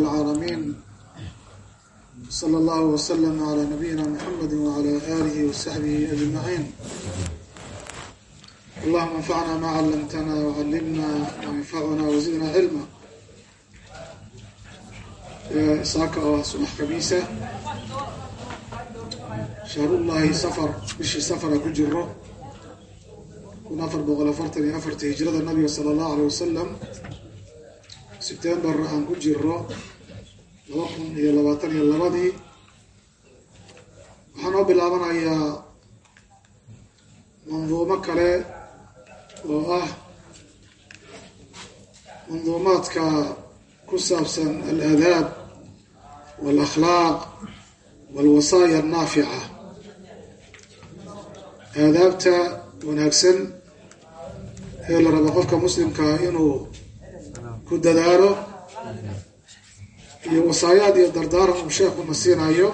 العالمين صلى الله وسلم على نبينا محمد وعلى آله وصحبه أجمعين اللهم انفعنا ما علمتنا وعلمنا ما ينفعنا وزدنا علما saaka oo ah subax kamiisa shahrullahi safar bishii safara ku jiro kun afar boqol afartan iyo afarta hijrada nabiga sala allahu alay wasalam sebtembar aan ku jiro laba kun iyo labaatan iyo labadii. Waxaa noo bilaabanayaa manduumo kale oo ah manduumaadka ku saabsan alaadaab walakhlaaq walwasaaya annaafica. Aadaabta wanaagsan ee la rabo qofka muslimkaa inuu ku dadaalo iyo wasaayaad iyo dardaaran uu sheekuna siinayo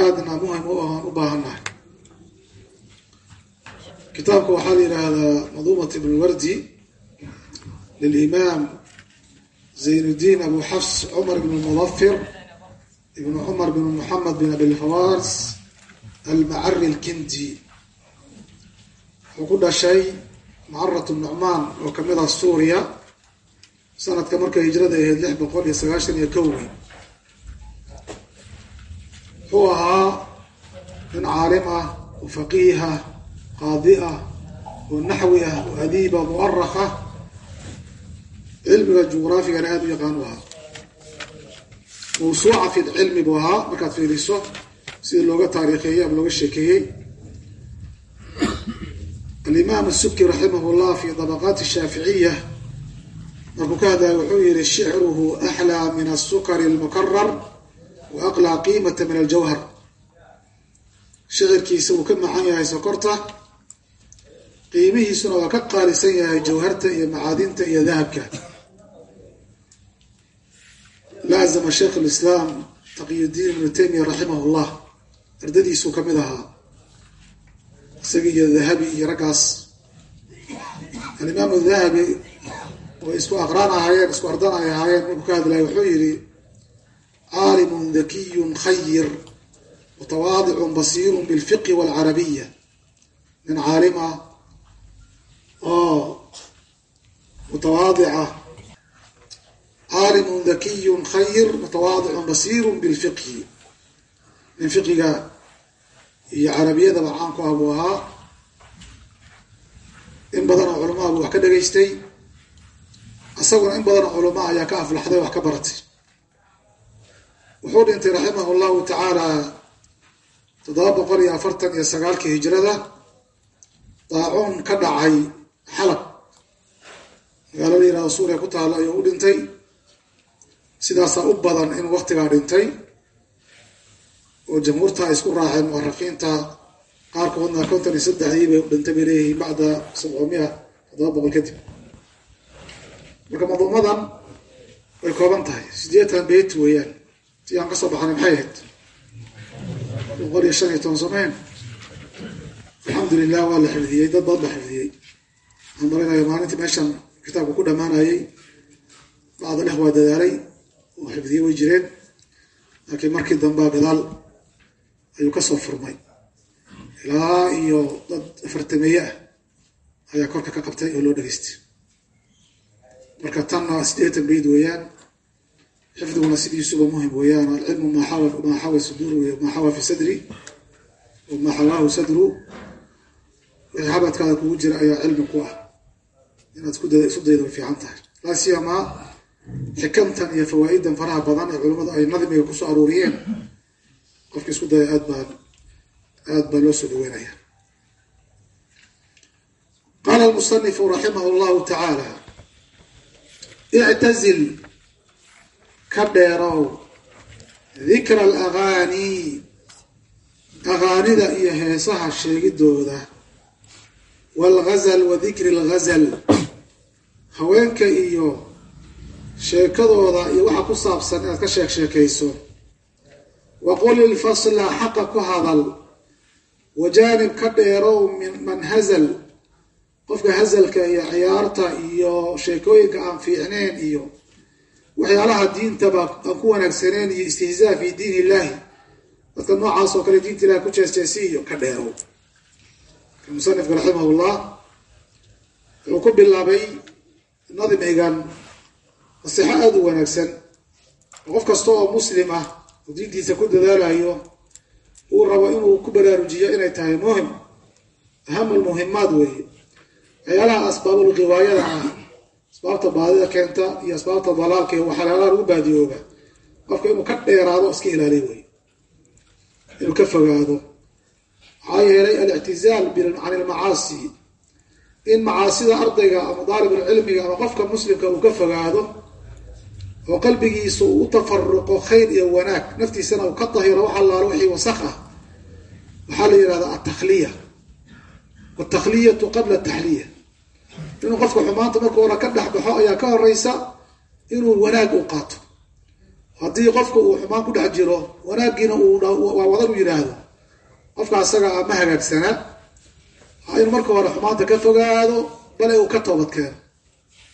aadna muhiim u ahan u baahannahay kitaabka waxaa la yidhaahdaa maduumat ibnulwardi lilimaam zaynuddiin abu xafs cumar bn mudafir ibn cumar bn muxamed bin abilfawars almacari alkindi. Wuxuu ku dhashay macarat nucmaan oo ka mid ah suuriya sanadka markay hijrada ahayd lix boqol iyo sagaashan iyo kowgii wuxuu ahaa nin caalim ah oo faqiih ah qaadi ah oo naxwi ah oo adiiba mu'araq ah. Cilmiga juqraafigana aada u yaqaan u ahaa. Mawsuuca fi lcilmi buu ahaa markaad fiiriso sida looga taariikheeyey ama looga sheekeeyey. Alimaam asubki raximah llah fi dabaqaati shaaficiya hadlaya wuxuu yihi shicruhu axlaa min asukari almukarar wa aqlaa qiimata min aljawhar. Shicirkiisa uu ka macaan yahay sokorta qiimihiisuna waa ka qaalisan yahay jawharta iyo macaadinta iyo dahabka. Laazama sheikh lislaam taqiyudiin ibnu taymiya raximah llah ardadiisuu ka mid ahaa isaga iyo dahabi iyo raggaas. Alimaam dahabi way isku aqraan ahaayeen isku ardan ay ahaayeen markuu ka hadlaya wuxuu yihi caalimun dakiyun khayir mutawaadicun basiirun bilfiqhi walcarabiya nin caalim ah oo mutawaadica caalimun dakiyun khayr mutawaadicun basiirun bilfiqhi nin fiqiga iyo carabiyadaba caanku ah buu ahaa. In badan oo culamaha buu wax ka dhegaystay isaguna in badan oo culamaa ayaa ka aflaxday wax ka baratay. Wuxuu dhintay raximah llahu tacaala toddoba boqol iyo afartan iyo sagaalkii hijrada. Daacuun ka dhacay xalab. Magaalada yiraahdo suuriya ku taalo ayuu u dhintay. Sidaasaa u badan in waktigaa dhintay. Oo jamhuurta ay isku raaceen muwaraqiinta qaarkoodna konton iyo saddexdii bay dhintay bay leeyihiin bacda sabcomia toddoba boqol kadib marka maduumadan way kooban tahay. Sideetan beyt weeyaan. Si aan ka soo baxnay maxay ahayd? Boqol iyo shan iyo toban someyn alxamdu lilah waa la xifdiyey dad badan ba xifdiyey. Waxaan malaynayo maalintii meeshan kitaabku ku dhammaanayay bacda lix waa dadaalay oo xifdiyey way jireen. Laakiin markii dambea gadaal ayuu ka soo furmay. Ilaa iyo dad afartameeye ah ayaa korka ka qabtay oo loo dhegaystay marka tanna sideetan bayd weeyaan? Xifdiguna sidiisuba muhiim weeyaan. Alcilmu maa xawa suduuru maa xawa fi sadri wamaa xawaahu sadru. Wixii xabadkaada kugu jira ayaa cilmi ku ah. Inaad isu dayda way fiican tahay. Laa siyamaa xikamtan iyo fawaa'idan faraha badan ee culimmadu ay nadmiga ku soo aruuriyeen qofka isku daya aad baa aad baa loo soo dhaweynaya qaala almusanifu raximah llahu tacaala ictazil ka dheerow dikra alagaani agaanida iyo heesaha sheegidooda waalghazal wa dikri alghazal haweenka iyo sheekadooda iyo waxa ku saabsan inaad ka sheek sheekayso wa qul ilfasla xaqa ku hadal wajaanib ka dheerow min man hazal qofka hazalka iyo ciyaarta iyo sheekooyinka aan fiicneen iyo waxyaalaha diintaba aan ku wanaagsaneen iyo istihzaa fi diin illahi dadka noocaas oo kale diinta ilahi ku jeesjeesi iyo ka dheerow musanifka raximahullah wuxuu ku bilaabay nadmigan nasixo aada u wanaagsan. Qof kasta oo muslim ah oo diintiisa ku dadaalayo uu rabo inuu ku baraarujiyo inay tahay muhiim. Aham almuhimaad weeye waxyaalaha asbaabul riwaayada ah asbaabta baadida keenta iyo asbaabta dalaalka iyo waxyaalaha lagu baadiyooba qofka inuu ka dheeraado iska ilaaliy wey inuu ka fogaado. Maxaa yeelay alictizaal can ilmacaasi in macaasida ardayga ama daalibulcilmiga ama qofka muslimka uu ka fogaado oo qalbigiisa uu u tafaruqo khayr iyo wanaag naftiisana uu ka dahiro wax allaalo wixii wasaq ah waxaa la yihahdaa altakhliya watakliyatu qabla taxliya inuu qofka xumaanta marka hore ka dhex baxo ayaa ka horeysa inuu wanaag u qaato. Haddii qofka uu xumaan ku dhex jiro wanaagiina waa wadan u yidhaahdo qofka asaga ma hagaagsanaa. Inuu marka hore xumaanta ka fogaado bale uu ka toobad keeno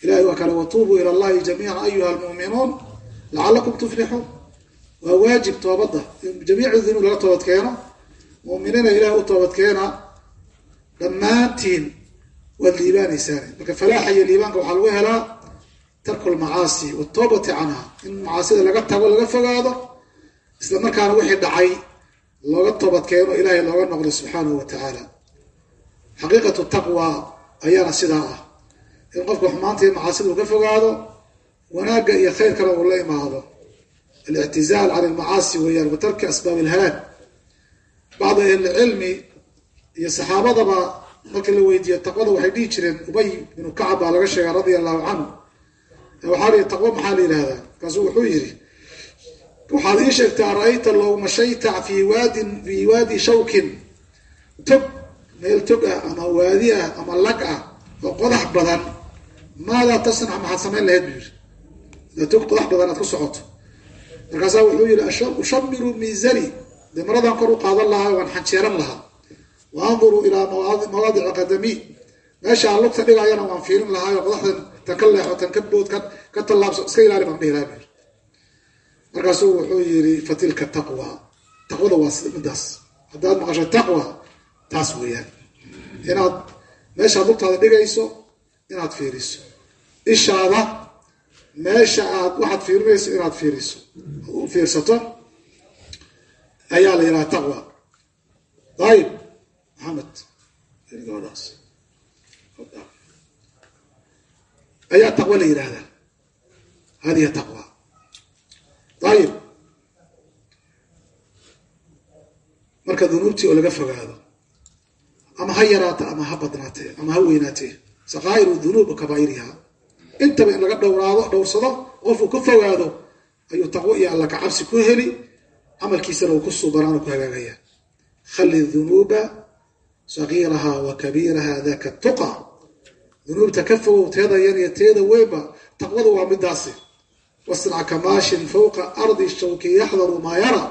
ilahay waa kale watuubuu ila allahi jamiican ayuha almu'minuun lacalakum tuflixuun. Waa waajib toobadda. In jamiicu dunuub laga toobad keeno mu'miniina ilahay u toobad keena dhammaantiin waad liibaanaysaan marka falaaxa iyo liibaanka waxaa lagu helaa tarku lmacaasi watoobati canha. In macaasida laga tago laga fogaado isla markaana wixii dhacay looga toobad keeno ilahay looga noqdo subxaanahu wa tacaala. Xaqiiqatu taqwa ayaana sidaa ah. In qofka xumaanta iyo macaasida uu ka fogaado wanaagga iyo khayrkana uu la imaado. Alictizaal can ilmacaasi weeyaan wa tarki asbaab ilhalaag bacda ahlilcilmi iyo saxaabadaba markii la weydiiye taqwada waxay dhihi jireen ubay binu kacab baa laga sheega radia allahu canhu waxaa la taqwo maxaa la yidhahdaa markaasuu wuxuu yidhi waxaad ii sheegtay ara-ayta low mashayta fi waadin fi waadi shawkin. Tog meel tog ah ama waadi ah ama lag ah oo qodax badan maadaa tasnac maxaad samayn lahayd? Buu yidhi. Ida tog qodax badan aad ku socoto. Markaasaa wuxuu yidhi ushamiru mizani dee maradan kor u qaadan lahaa waan xanjeeran lahaa wa anduru ilaa mawaadici qadami meesha aan lugta dhigayana waan fiirin lahaayo qodaxdan tan ka leexo tan ka bood ka tallaabso iska ilaali baan dhihi lahaa markaasuu wuxuu yidhi fatilka taqwa taqwada waa midaas haddaad maqasho taqwa taas weeyaan inaad meeshaad lugtaada dhigayso inaad fiiriso ishaada meesha aad waxaad fiirinayso inaad fiiriso fiirsato ayaa la yidhaha taqwa ayib maxamed gabadhaas ayaa taqwo la yidhaahdaa hadihi taqwa. Ayib marka dunuubtii oo laga fogaado ama ha yaraata ama ha badnaatee ama ha weynaatee sakaa'iru dunuub wa kabaa'iriha intaba in laga dhowraado dhowrsado qofuu ka fogaado ayuu taqwo iyo alla ka cabsi ku heli camalkiisana uu ku suubanaan ku dunuuba sagiiraha wa kabiiraha daka tuqa. Dunuubta ka fogow teeda yar iyo teeda weynba taqwadu waa midaasi. Wasnac kamaashin fawqa ardi shawki yaxdaru maa yara.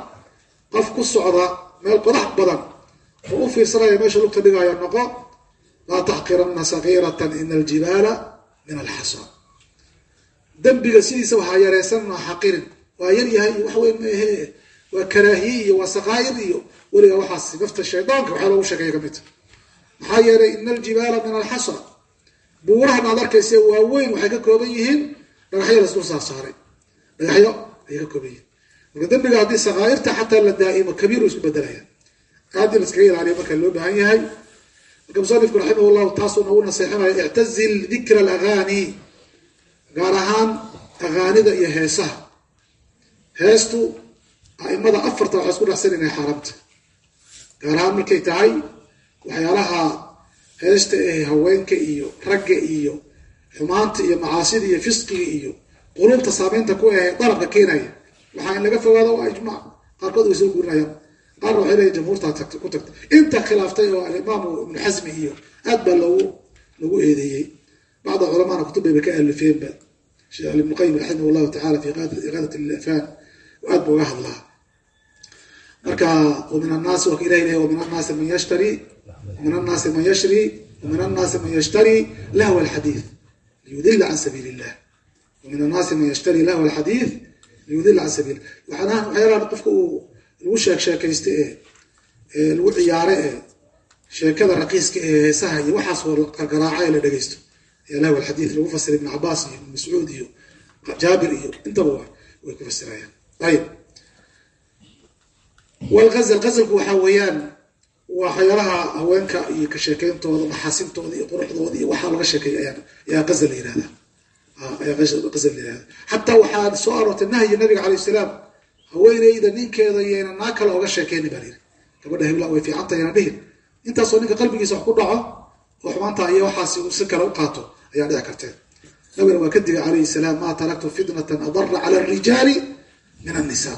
Qof ku socda meel qodax badan oo u fiirsanaya meesha lugta dhigaayo noqo laa taxqiranna sagiiratan ina aljibaala min alxasa dembiga sidiisa waxaa yareysan maa xaqirin. Waa yar yahay iyo wax weyn ma ahee waa karaahiye iyo waa sakaa'ir iyo weligaa waxaas nafta shaydaanka waxaa loogu sheekeeya kamidta maxaa yeelay ina aljibaala min alxasa buurahan aad arkayse waaweyn waxay ka kooban yihiin dhagaxyo la isdul saarsaaray dhagaxyo ayay ka kooban yihiin. Marka dembiga haddii sakaa'irta xataa la daa'imo kabiiru isku bedelaya aad in iskaga ilaaliya marka loo baahan yahay. Marka musanifku raximah llahu taasuu nagu naseexinaya ictazil dikra alagaani gaar ahaan agaanida iyo heesaha. Heestu aimada afarta waxay isku dhexsan inay xaaraamta gaar ahaan markay tahay waxyaalaha heesta ee haweenka iyo ragga iyo xumaanta iyo macaasida iyo fisqiga iyo qulubta saameynta ku ahe dalabka keenaya. Waxaa in laga fogaado waa ijmaac qaarkood way soo guurinayaan qaarna waxay leeyihiin jamhuurtaa tagt ku tagta. Inta khilaaftay oo alimaamu ibnu xasmi iyo aad baa loogu lagu eedeeyey. Bacda culamaana kutub bayba ka alifeenba. Sheekh ibnu qayim raximah llahu tacala fi iqaadat ilafaan aad ba uga hadlaa marka min annaasi waa ilah leh min annaasi man yashtari min annaasi man yashri min annaasi man yashtari lahwa alxadiid liyudila can sabiili illah min annaasi man yashtari lahu alxadiid liyudila can sabiil waxaana waxyaalaha qofka uu lagu sheek sheekaysta ee lagu ciyaare ee sheekada raqiiska ee heesaha iyo waxaasoo gargaraaca ee la dhegeysto ee lahu alxadiid lagu fasiray ibn cabaas iyo ibn mascuud iyo jaabir iyo ku fasirayaan walgazl gazalku waxaa weeyaan waxyaalaha haweenka iyo ka sheekeyntooda maxaasintooda iyo quruxdooda iyo waxaa laga sheekeeya ayaa gazal la yirahda ayaa gazal la yirahda xataa waxaa soo aroortay nahyi nabiga calayh salaam haweeneyda ninkeeda yayna naa kale oga sheekeyni baa layiri gabadha hebla way fiicanta yana dhihin. Intaasoo ninka qalbigiisa wax ku dhaco oo xumaanta iyo waxaas si kale u qaato ayaa dhici karteen nabigana waa ka digay calayhi salaam maa taraktu fitnatan adara cala arijaali min annisa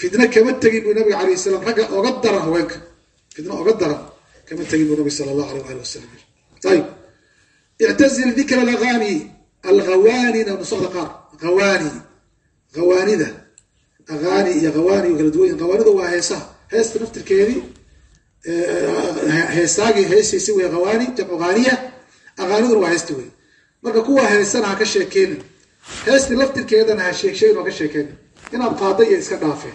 fitna kama tegin buu nabiga alayh salaam ragga oga daran haweenka. Fitna oga daran kama tegin buu nabig sala allahu alayh ali wasalam ayib ictazil dikra alagani alghawanina nusakda qaar. Hawani hawaanida aghani iyo hawaani kala duwan hawaanida waa heesaha. Heesta naftirkeedii heestaagii heesaysi wey hawaani jamcu haaniya aghaaniduna waa heesti wey marka kuwa heesana ha ka sheekeynin heestii laftirkeedana ha sheegsheegin oo ka sheekeynin inaad qaada iyo iska dhaafeen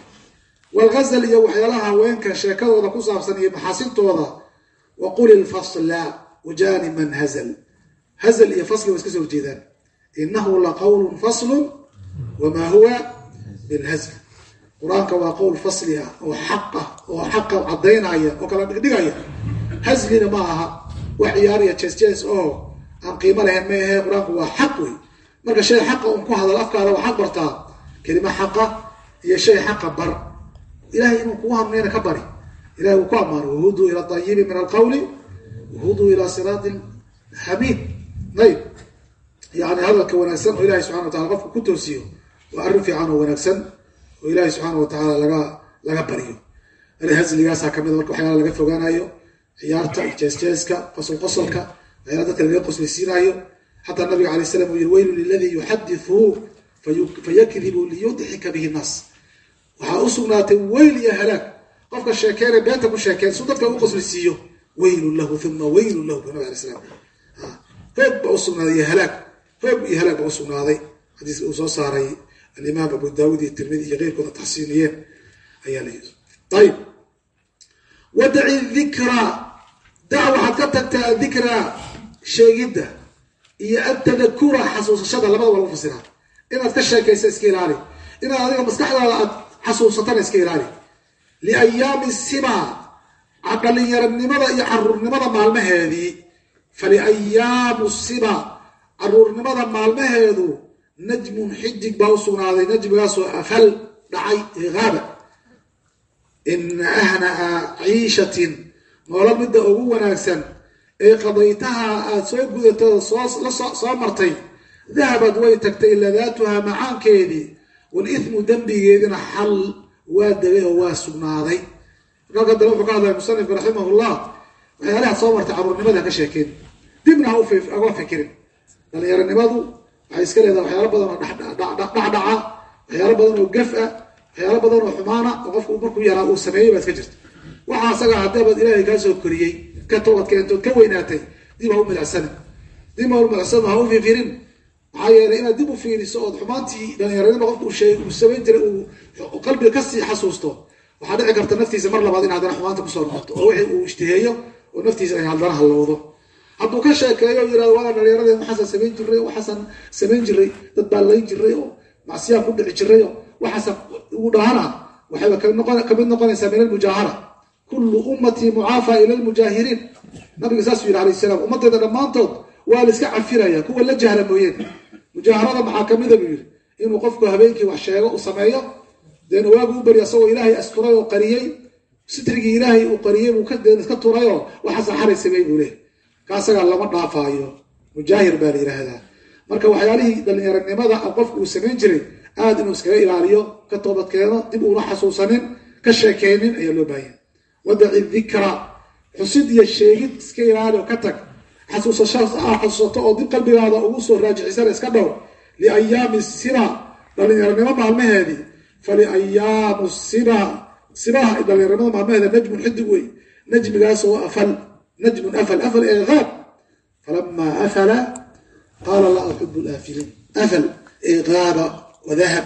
walghazal iyo waxyaalaha haweenka sheekadooda ku saabsan iyo maxaasintooda wa quli lfasla wajani man hazal. Hazal iyo fasli waa iska soo horjeedaan la qawlun faslun wamaa huwa bilhazl qur'aanka waa qowl fasli ah oo xaqa oo xaqa cadaynaya oo kala dhigdhigaya. Hazlina ma aha wax ciyaariya jes jes oo aan qiimo lahayn ma ahe qur'aanku waa xaq wey. Marka shay xaqa un ku hadal afkaada waxaad bartaa kelima xaqa iyo shay xaqa bar. Ilahay inuu kugu hanuunayna ka bari. Ilahay uu ku ammaano wahuduu ila ayibi min alqawli wahuduu ila siraati xamiid ayb yani hadalka wanaagsan oo ilahay subxana wa tacala qofka ku toosiyo waa arrin fiican oo wanaagsan oo ilahay subxaana wa tacaala laga laga baryo hazligaasaa ka mid marka waxyaala laga fogaanayo ciyaarta jeesjeeska qosol qosolka waxyaala dadka laga qoslaysiinayo xataa nabiga alay slam uu yiri weylu liladii yuxadiثhu fayakdibu liyudxika bihi naas waxaa u sugnaatay weyl iyo halaag. Qofka sheekeene beenta ku sheekeen su dadka u qoslaysiiyo weylun lahu uma weylun lahu bu nabig alay slam hoog baa usugnaaday iyo halaag. Hoog iyo halaag baa usugnaaday xadiiska uu soo saaray alimaam abu daawud iyo tirmidi iyo keyrkooda taxsiiniyeen ayaa la yiri ayib wadaci dikra dac waxaad ka tagtaa adikra sheegidda iyo atadakura xasuusashada labada waa lagu fasiraa inaad ka sheekaysa iska ilaali. Inaad adiga maskaxdaada aad xasuusatana iska ilaali. Liayaami siba dhalinyaranimada iyo caruurnimada maalmaheedii faliayaamu siba caruurnimada maalmaheedu najmun xidig baa u sugnaaday najmigaasoo afal dhacay ee haaba ina ahnaa ciishatin nolol midda ugu wanaagsan ee qadaytaha aada soo gudatada soo martay dahabad way tagtay ladaatuhaa macaankeedii walismu dembigeedina xal waa degay oo waa sugnaaday. Marka dale wuxuu ka hadlaya musanifka raximahullah waxyaalaha soo martay caruurnimada ka sheekeen dibna haga fikirin. Dhalinyaronimadu waxay iska leedahay waxyaalo badan oo dhacdhaca waxyaalo badan oo gaf ah waxyaalo badan oo xumaana oo qofku markuu yaraa uu sameeyey baa iska jirta. Waxaa asaga haddabaad ilaahay kaa koriyey ka toobad ka weynaatay dib ha u milicsani dib ha u milicsano ha u fifirin maxaa yeelay inaad dib u fiiriso ood xumaantii sheegay uu samayn jiray uu qalbiga ka sii xasuusto waxaa dhici karta naftiisa mar labaad in haddana xumaanta ku soo noqoto oo wixii uu ishtiheeyo oo naftiisa ay haddana hallowdo. Hadduu ka sheekeeyo o yiraahdo waa dhalinyaradeen waxaasaan samayn jiray waxaasaan samayn jiray dad baa layn jiray oo macsiyaan ku dhici jiray oo waxaasaan ugu dhahana waxayba ka mid noqonaysaa min almujaahara. Kullu ummatii mucaafa ila lmujaahiriin nabiga saasuu yidhi alayh salaam ummaddeeda dhammaantood waa la iska cafiraya kuwa la jahla mooyeen mujaaharada maxaa kamida buu yidhi? Inuu qofku habeenkii wax sheego uu sameeyo deena waagu u barya asagoo ilaahay asturay oo qariyey sitrigii ilaahay uu qariyey buu iska turayoo waxaasa xaray sameey buu leehay kaasagaa lama dhaafaayo. Mujaahir baa la yidhaahdaa. Marka waxyaalihii dhalinyaranimada qofku uu samayn jiray aada inuu iskaga ilaaliyo ka toobadkeeno dib uuna xasuusanin ka sheekeynin ayaa loo baahanya wadaci dikra xusid iyo sheegid iska ilaali oo ka tag xasuusasha xasuusato oo dib qalbigaada ugu soo raajicisana iska dhow liayaami siba dhalinyaranimo maalmaheedii faliayaamu siba sibaha dhalinyaranimada maalmaheeda najmun xidig wey najmigaasoo afal najmun afal afal ee haab falamaa afala qaala laa uxibu laafiliin afal qaaba wadahab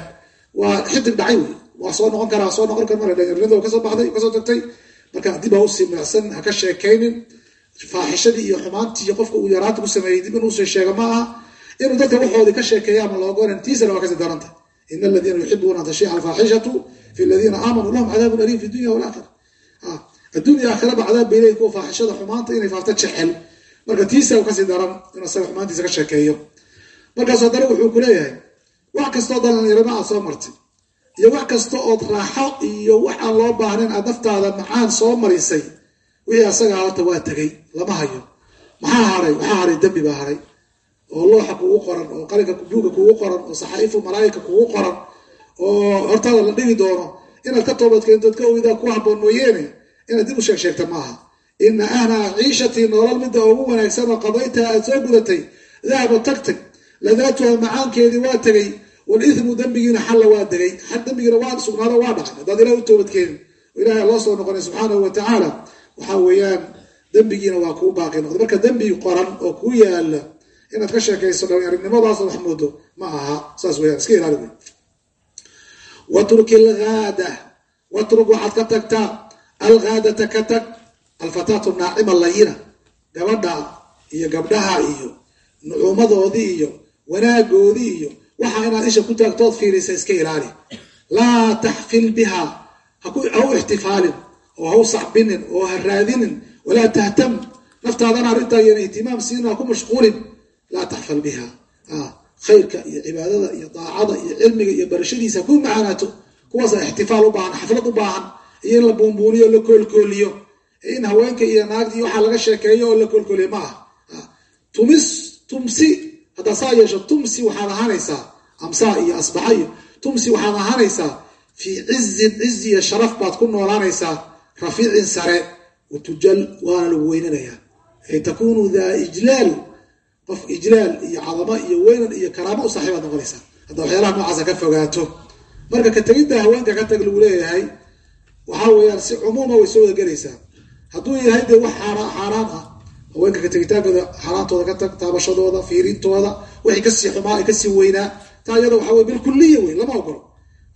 waa xidig dhacay wey waa soo noqon karaa soo noqon kar mar dhalinyarnimada ka soo baxday ka soo tagtay marka dib ha u sii milicsan ha ka sheekaynin faaxishadii iyo xumaantii iyo qofka uu yaraanta ku sameeyey dib inuu soo sheego ma aha inuu dadka waxoodii ka sheekeeya ama loogonan tiisana waa ka sii daranta. In aladiina yuxibuuna an tashiica alfaaxishatu fi aladiina aamanuu lahum cadaabun aliim fi dunya walaakhira adduunya aakhiraba cadaab bay leeyihiin kuwa faaxishada xumaanta inay faafto jecel. Marka tiisa u ka sii daran inuu asaga xumaantiisa ka sheekeeyo. Markaas haddana wuxuu ku leeyahay wax kastoo dalinyarama aad soo martay iyo wax kasta ood raaxo iyo wax aan loo baahnayn aad naftaada macaan soo marisay wixii asagaa horta waa tegay lama hayo. Maxaa haray? Waxaa haray dembi baa haray. Oo looxa kugu qoran oo qalinka buuga kugu qoran oo saxaa'ifu malaa'ika kugu qoran oo hortaada la dhigi doono. Inaad ka toobadkeentod ka ogidaa ku haboon mooyeene inaad dib u sheeg sheegta maaha. Ina ahnaa ciishatii nolol midda ugu wanaagsan oo qadaytaha aad soo gudatay dahaba tagtag. Ladaatuha macaankeedii waa tegay walimu dembigiina xalla waa degay dembigiina waa sugnaado waa dhacay haddaad ilah u toobadkeenin ilahay loo soo noqonay subxaanahu watacaala waxaa weeyaan dembigiina waa kuu baaqi noqday. Marka dembi qoran oo kuu yaalla inaad ka sheekayso dhalinyarinimadaasoo wax moodo ma aha. Saas weyaan iska ilaali wey watruki algaada watruk waxaad ka tagtaa algaadata ka tag alfataatu naacima layina gabadha iyo gabdhaha iyo nucuumadoodii iyo wanaagoodii iyo waxaa inaad isha ku taagtood fiirisa iska ilaali. Laa taxfil biha ha u ixtifaalin oo ha u sacbinin oo ha raadinin walaa tahtam. Naftaadana arrintaa yana ihtimaam siin ha ku mashquulin. Laa taxfal biha. Khayrka iyo cibaadada iyo daacada iyo cilmiga iyo barashadiisa ha ku macaanaato kuwaasa ixtifaal u baahan xaflad u baahan. Iyo in la buunbuuniyo la koolkooliyo. In haweenka iyo naagtii waxaa laga sheekeeyo oo la koolkooliyo ma aha. Tumis tumsi. Haddaa saa yeesho tumsi waxaad ahaanaysaa. Amsaa iyo asbaxa tumsi waxaad ahaanaysaa. Fii cizin cizi iyo sharaf baad ku noolaanaysaa rafiicin sare watujal waana lagu weynanayaa. Ay takunu daa ijlaal qof ijlaal iyo cadamo iyo weynan iyo karaamo u saaxiibaad noqonaysaa. Hadda waxyaalaha noocaasa ka fogaato. Marka ka tegidda haweenka waxaa weeyaan si cumuuma way soo wada gelaysaa yahay dee wax xaaraan ah haweenka ka tegitaankooda xaaraantooda ka tag taabashadooda fiirintooda wixii ka sii xumaa ay ka sii weynaa taa iyada waxa wey bilkuliya wey lama ogolo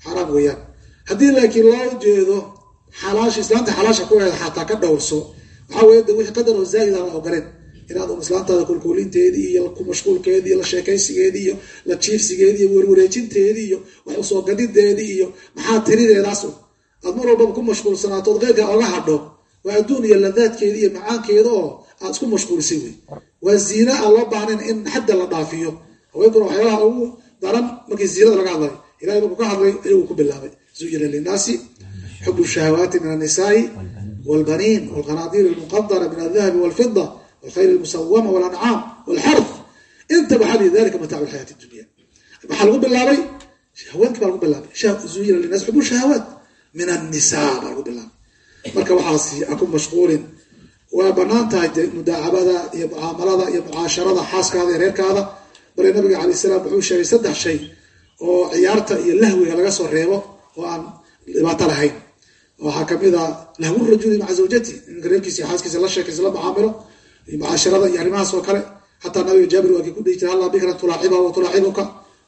xaaraam weeyaan. Haddii laakiin loo jeedo islaanta xalaasha ku eeda xataa ka dhowrso. Waxaa wey wixii qadar oo zaa'id aan la ogoleen inaad un islaantaada kolkoolinteedii iyo ku mashquulkeedii iyo la sheekaysigeedii iyo la jiifsigeedii iyo werwareejinteedii iyo wax u soo gadideedii iyo maxaa tirideedaas aad mar walbaba ku mashquulsanaatood keyrka oga hadho waa adduun iyo ladaadkeeda iyo macaankeeda oo aad isku mashquulisay wey waa ziina aan loo baahnayn in xadda la dhaafiyo. Haweenkuna waxyaalaha ugu daran markii ziinada laga hadlay. Ilahay markuu ka hadlay ayuu ku bilaabay. Zuyina linnaasi xubu shahawaati min annisaai walbaniin walqanaadiir almuqadara min aldahabi walfida walkhayr almusawama walancaam walxarf inta baxaa li dalika mataacu lxayaati dunya maxaa lagu bilaabay haweenkii baa lagu bilaabay zuyina linnaasi xubu shahawaat min annisaa baa lagu bilaabay marka waxaasi ha ku mashquulin waa bannaan tahay de mudaacabada iyo mucaamalada iyo mucaasharada xaaskaada iyo reerkaada bale nabiga calay salaam wuxuu sheegay saddex shay oo ciyaarta iyo lahwiga laga waxaa ka mid a lahwu rajuli maca zawjati ninka reerkiisa iyo la sheekaysa la mucaamilo iyo mucaasharada iyo arrimahaas oo kale. Xataa nabiga jaabir waa kii ku dhihi jiray hallaa bikran tulaaciba wa tulaacibuka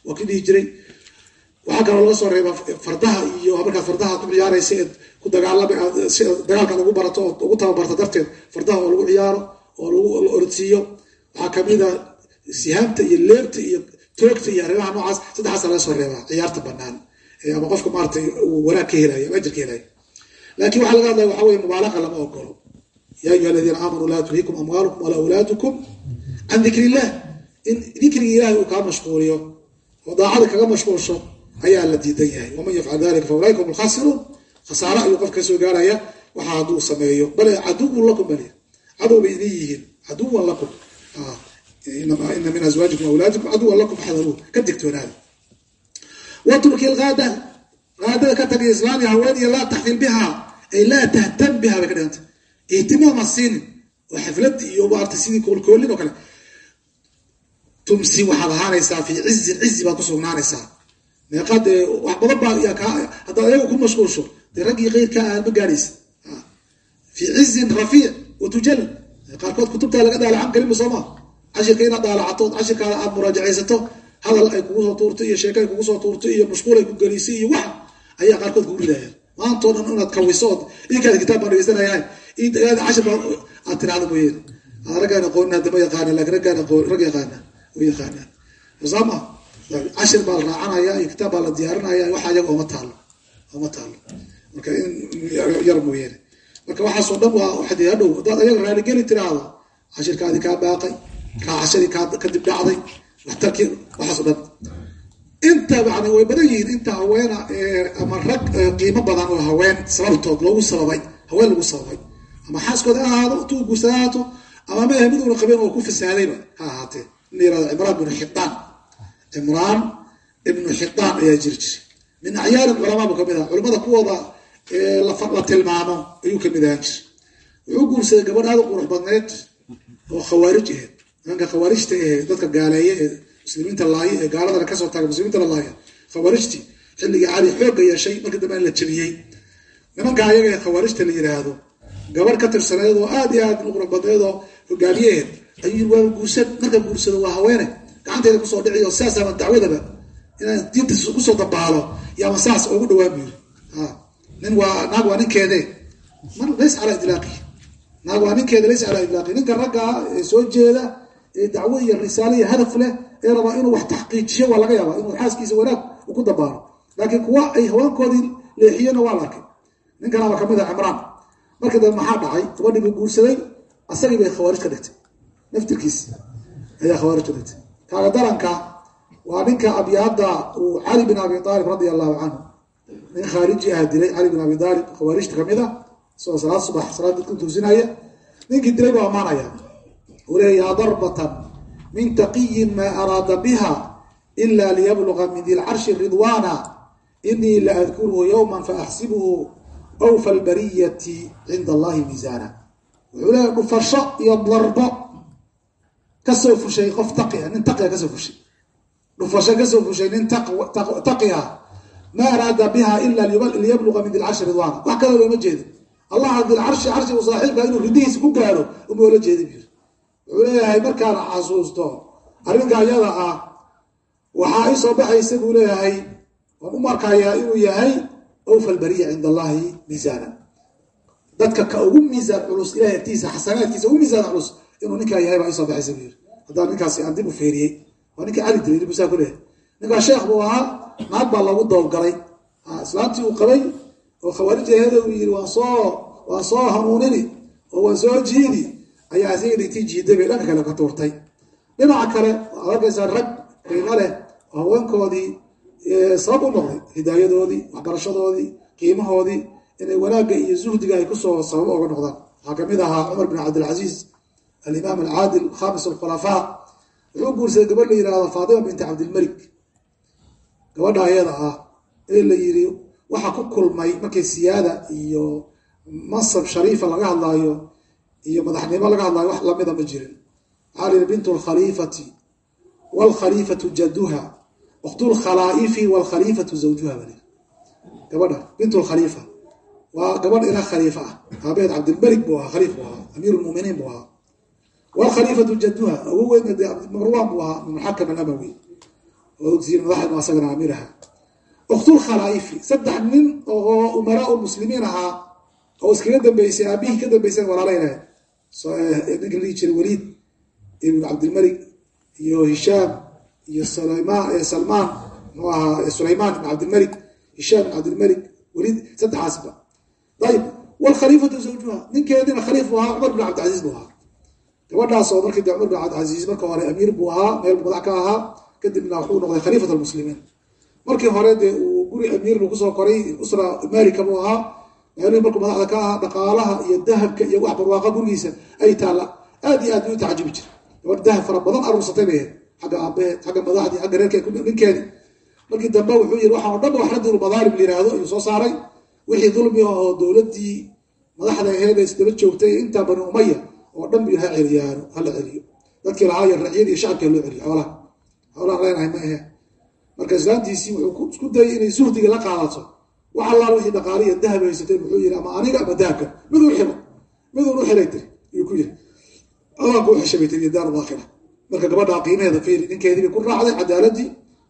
waa ki dhihi jiray. Waxaa kaloo laga soo reeba fardaha iyo markaad fardaha ku ciyaaraysa eed ku dagaalama si dagaalkaad ugu barato oo ugu tababarta darteed fardaha oo lagu ciyaaro oo la orodsiiyo waxaa kamida sihaamta iyo leebta iyo toogta iyo arrimaha noocaas saddexaasa laga soo reebaa ciyaarta banaan ama qofka maaratay wanaag ka helayo ama ajir ka helayo laakiin waxaa laga hadlaya waxa weye mubaalaqa lama ogolo ya ayuha aladiina aamanuu laa tulhikum amwaalukum walaa awlaadukum can dikri illah in dikrigi ilahay uu kaa mashquuliyo oo daacada kaga mashquulsho ayaa la diidan yahay. Waman yafcal dalika fa ulaika hum alkhasiruun khasaare ayuu qofka ka soo gaaraya waxa hadduu sameeyo. Bale caduwun lakum bale cadow bay idin yihiin. Caduwan lakum. Ina min azwaajikum awlaadikum caduwan lakum xadaruun ka digtoonaada watruki lgaada gaadada ka tagay islaami haweeniya laa taxfil biha ay laa tahtam biha bay ka dhiganta ihtimaam siinin oo xaflad iyo maarta sidii koolkoolin oo kale. Tumsi waxaad ahaanaysaa fii cizin cizi baad ku sugnaanaysaa. Meeqaa dee wax baa yaa kaa haddaad ayaga ku mashquulsho dee raggii keyrkaa aan ma gaadhaysa fii cizin rafiic wa tujal. Qaarkood kutubtaa laga daalacan karinba sooma cashirka inaad daalacato cashirkaada aad muraajacaysato hadal ay kugu soo tuurtay iyo sheeko ay kugu soo tuurtay iyo mashquul ay ku gelisay iyo wax ayaa qaarkood kugu ridayaan maantao dhan inaad kawisood inkaada kitaab baan cashir baa aad tirahda mooyeen raggaan aqoonin hadda ma yaqaana laakiin raggaan rag yaqaana u yaqaanaan saama cashir baa la raacanaya iyo kitaab baa la diyaarinaya waxa ayaga ooma taalo ooma taalo marka in yar mooyaane marka waxaasoo dhan waa waxad hadhow haddaad ayaga raaligeli tiraahdo cashirkaadii kaa baaqay kaa kadib dhacday waxtarkii waxaaso dhan inta yani way badan yihiin inta haweena ama rag qiimo badan oo haween sababtood loogu sababay haween lagu sababay. Ama xaaskooda ha ahaado tuu guursada haato ama mehe mid una qabeen oo ku fasaadayba ha ahaatee. In yiraahdo cimraan binu xidaan cimraan ibnu xidaan ayaa jiri jiray. Min acyaari culamaa buu ka mid aha culimada kuwooda la tilmaamo ayuu ka mid ahaan jiray wuxuu guursaday gabadh aada qurux badneed oo khawaarij aheed nimanka khawaarijta ee dadka gaaleeye ee muslimiinta laaya ee gaaladana ka soo taga muslimiinta la laaya khawaarijtii xilligii cali xoogga yeeshay markii dambe la jabiyey nimanka ayaga ee khawaarijta la yiraahdo gabadh ka tirsaneed oo aad iyo aad u qurux badneed oo hogaamiyeheed ayuu waa guursan marka guursado waa haweene gacanteeda ku soo dhici oo sidaasama dacwadaba inaan diinta ku soo dabaalo yaama saas ugu dhawaan bu yiri nin waa naag waa ninkeede. Man laysa calaa idlaaqi. Naag waa ninkeeda laysa calaa idlaaqi. Ninka raggaa ee soo jeeda ee dacwo iyo risaale iyo hadaf leh ee rabaa inuu wax taxqiijiyo waa laga yaabaa inuu xaaskiisa wanaag ku dabaalo laakiin kuwa ay haweenkoodii leexiyeenna waa la arkay. Ninkanaaba ka mid ah cimraan. Markii dambe maxaa dhacay? Gabadhii buu guursaday asagii bay khawaarij ka dhigtay. Naftirkiis ayaa khawaarij ka dhigtay. Kaaga daranka waa ninka abyaada uu cali bin abi aalib radia allahu canhu. Nin khaariji ah dilay cali bin abi aalib khawaarijta ka mid a. Isagoo salaad subax salaad dadka tuusinaya. Ninkii dilay buu ammaanaya uu leeya darbatan min taqiyin maa araada biha ila liyabluga min di lcarshi ridwana inii la adkuruhu yowma faaxsibuhu awfa albariyati cinda allahi miisaana wuxuu leeyahy dhufasho iyo darbo ka soo fushay qof taqia nin taqia ka soo fushay. Dhufasho ka soo fushay nin taqia maa araada biha ila liyabluga min dilcarshi ridwana wax kaloo looma jeedin. Allaha dilcarshi carshi u saaxiibka inuu ridihiisa ku gaaro uma ola jeedi bu wuxuu leeyahay markaan xasuusto arrinka ayada ah waxaa ii soo baxaysa buu leeyahay. Waan u markayaa inuu yahay awfa albariya cinda allahi miisaana. Dadka ka ugu miisaan culus ilahay agtiisa xasanaadkiisa ugu miisaan culus inuu ninkaa yahay baa isoo baxaysa buu yiri ninkaasi aan dib u feeriyey waa ninkii cali dilay busaa ku leeyahay. Ninkaa sheekh buu ahaa naag baa lagu dowgalay islaantii uu qabay oo khawaarij aheeda uu yiri waan soo waan soo hanuunini oo waan soo jiidi ayaa isaga dhigtii jiiday bay dhanka kale ka tuurtay. Dhinaca kale waad arkaysaa rag qiimo leh oo haweenkoodii sabab u noqday hidaayadoodii waxbarashadoodii qiimahoodii inay wanaagga iyo zuhdiga ay ku soo sabab oga noqdaan. Waxaa ka mid ahaa cumar bin cabdilcaziiz alimaam alcaadil khamis alkhulafaa. Wuxuu guursaday gabadh la yihahdo faatima binti cabdilmalik. Gabadha ayada ah ee la yiri waxa ku kulmay markay siyaada iyo mansab shariifa laga hadlaayo iyo madaxnimo laga hadlaayo wax lamida ma jirin. Waxaa la yihi bintu lkhaliifati wlkhaliifatu jaduha uktu lkhalaa'ifi wlkhaliifatu zawjuha bal gabadha bint lkhaliifa waa gabadh ina khaliifa ah. Aabeed cabdilmalik buu ahaa khaliif buu ahaa. Amiir lmuminiin buu ahaa. Wlkhaliifatu jaduha awoweedna de marwan buu ahaa muxakam alamawi ogsiin madaxdnu asagana amiiraha ukhtulkhalaa'ifi saddex nin oo umaraa muslimiin ahaa oo iskaga dambeysay aabihii ka dambeysay walaalayna ninka lii jiray waliid ibn cabdilmalik iyo hishaam iyo salmaan mxuu ahaa sulaymaan ibn cabdilmalik hishaam ibn cabdilmalik waliid saddexaasba ayib wlkhaliifatu zawjuha ninkeediina khaliif buu ahaa cumar bin cabdilcaziiz buu ahaa. Gabadhaas oo markii de cumar bin cabdilcaziiz marka hore amiir buu ahaa meel madax ka ahaa kadibna wuxuu noqday khaliifat almuslimiin. Markii hore dee uu guri amiir buu ku soo koray usra malika buu ahaa meelihii markuu madaxda ka ahaa dhaqaalaha iyo dahabka iyo wax barwaaqa gurigiisa ay taalla aad iyo aad u tacajibi jira gabadh dahab fara badan aruursatay bay ahayd xagga aabaheed xagga madaxdii xagga reerkeed ninkeedi markii dambe wuxuu yiri waxaan o dhan ba wax radul madaalim la yihahdo ayuu soo saaray. Wixii dulmi ah oo dowladdii madaxda aheed ee isdaba joogtay intaa bani umaya oo dhan bu ha celiyaano hala celiyo. Dadkii lahaa iyo raciyad iyo shacabka loo celiyo xoolaha. Xoolaha leenahay ma ahe. Marka islaantiisii wuxuu isku dayay inay suhdiga la qaadato wax allaal wixii dhaqaaliya dahab haysatay wuxuu yiri ama aniga ama dahabka. Miduu xiro midun u tiri ayuu ku yiri adanku u xishabay tiri daar aakhira marka gabadhaa qiimaheeda fiiri ninkeedii bay ku raacday cadaaladii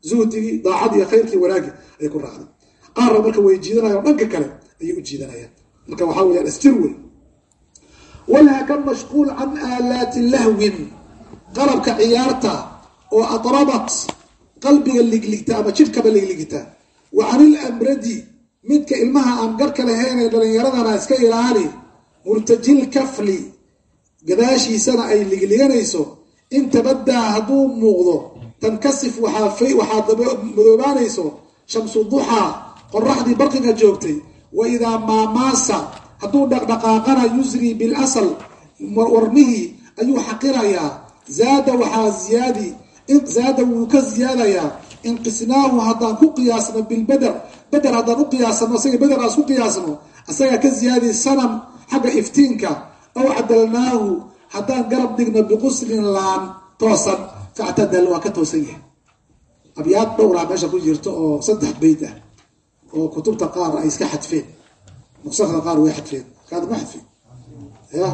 zuhdigii daacadii khayrkii wanaagii ayay ku raacday. Qaarba marka way jiidanayaan dhanka kale ayay u jiidanayaan. Marka waxaa weyaan isjir wey. Walha ka mashquul can aalaati lahwin. Qalabka ciyaarta oo atrabat qalbiga ligligta ama jidhkaba ligligta wa can ilamradi midka ilmaha aan garhka lahayn ee dhalinyaradana iska ilaali murtajil kafli gadaashiisana ay ligliganayso in tabadaa hadduu muuqdo tankasif waxaa madoobaanayso shamsu duxaa qoraxdii barqiga joogtay wa idaa maamaasa hadduu dhaqdhaqaaqana yusrii bilasal warmihii ayuu xaqirayaa zaada waxaa ziyaadi zaada wuu ka ziyaadayaa inqisnaahu haddaan ku qiyaasno bilbeder beder haddaan u qiyaasano isaga beder aan qiyaasno isagaa ka ziyaadi sanam xagga iftiinka aw cadalnaahu haddaan garab dhigno biquslin laan toosan factadal waa ka toosan yahay. Abyaad dhowraa meesha ku jirto oo saddex beyt ah oo kutubta qaar ay iska xadfeen nusakda qaar way xadfeen kaad ma xadfeen? Ya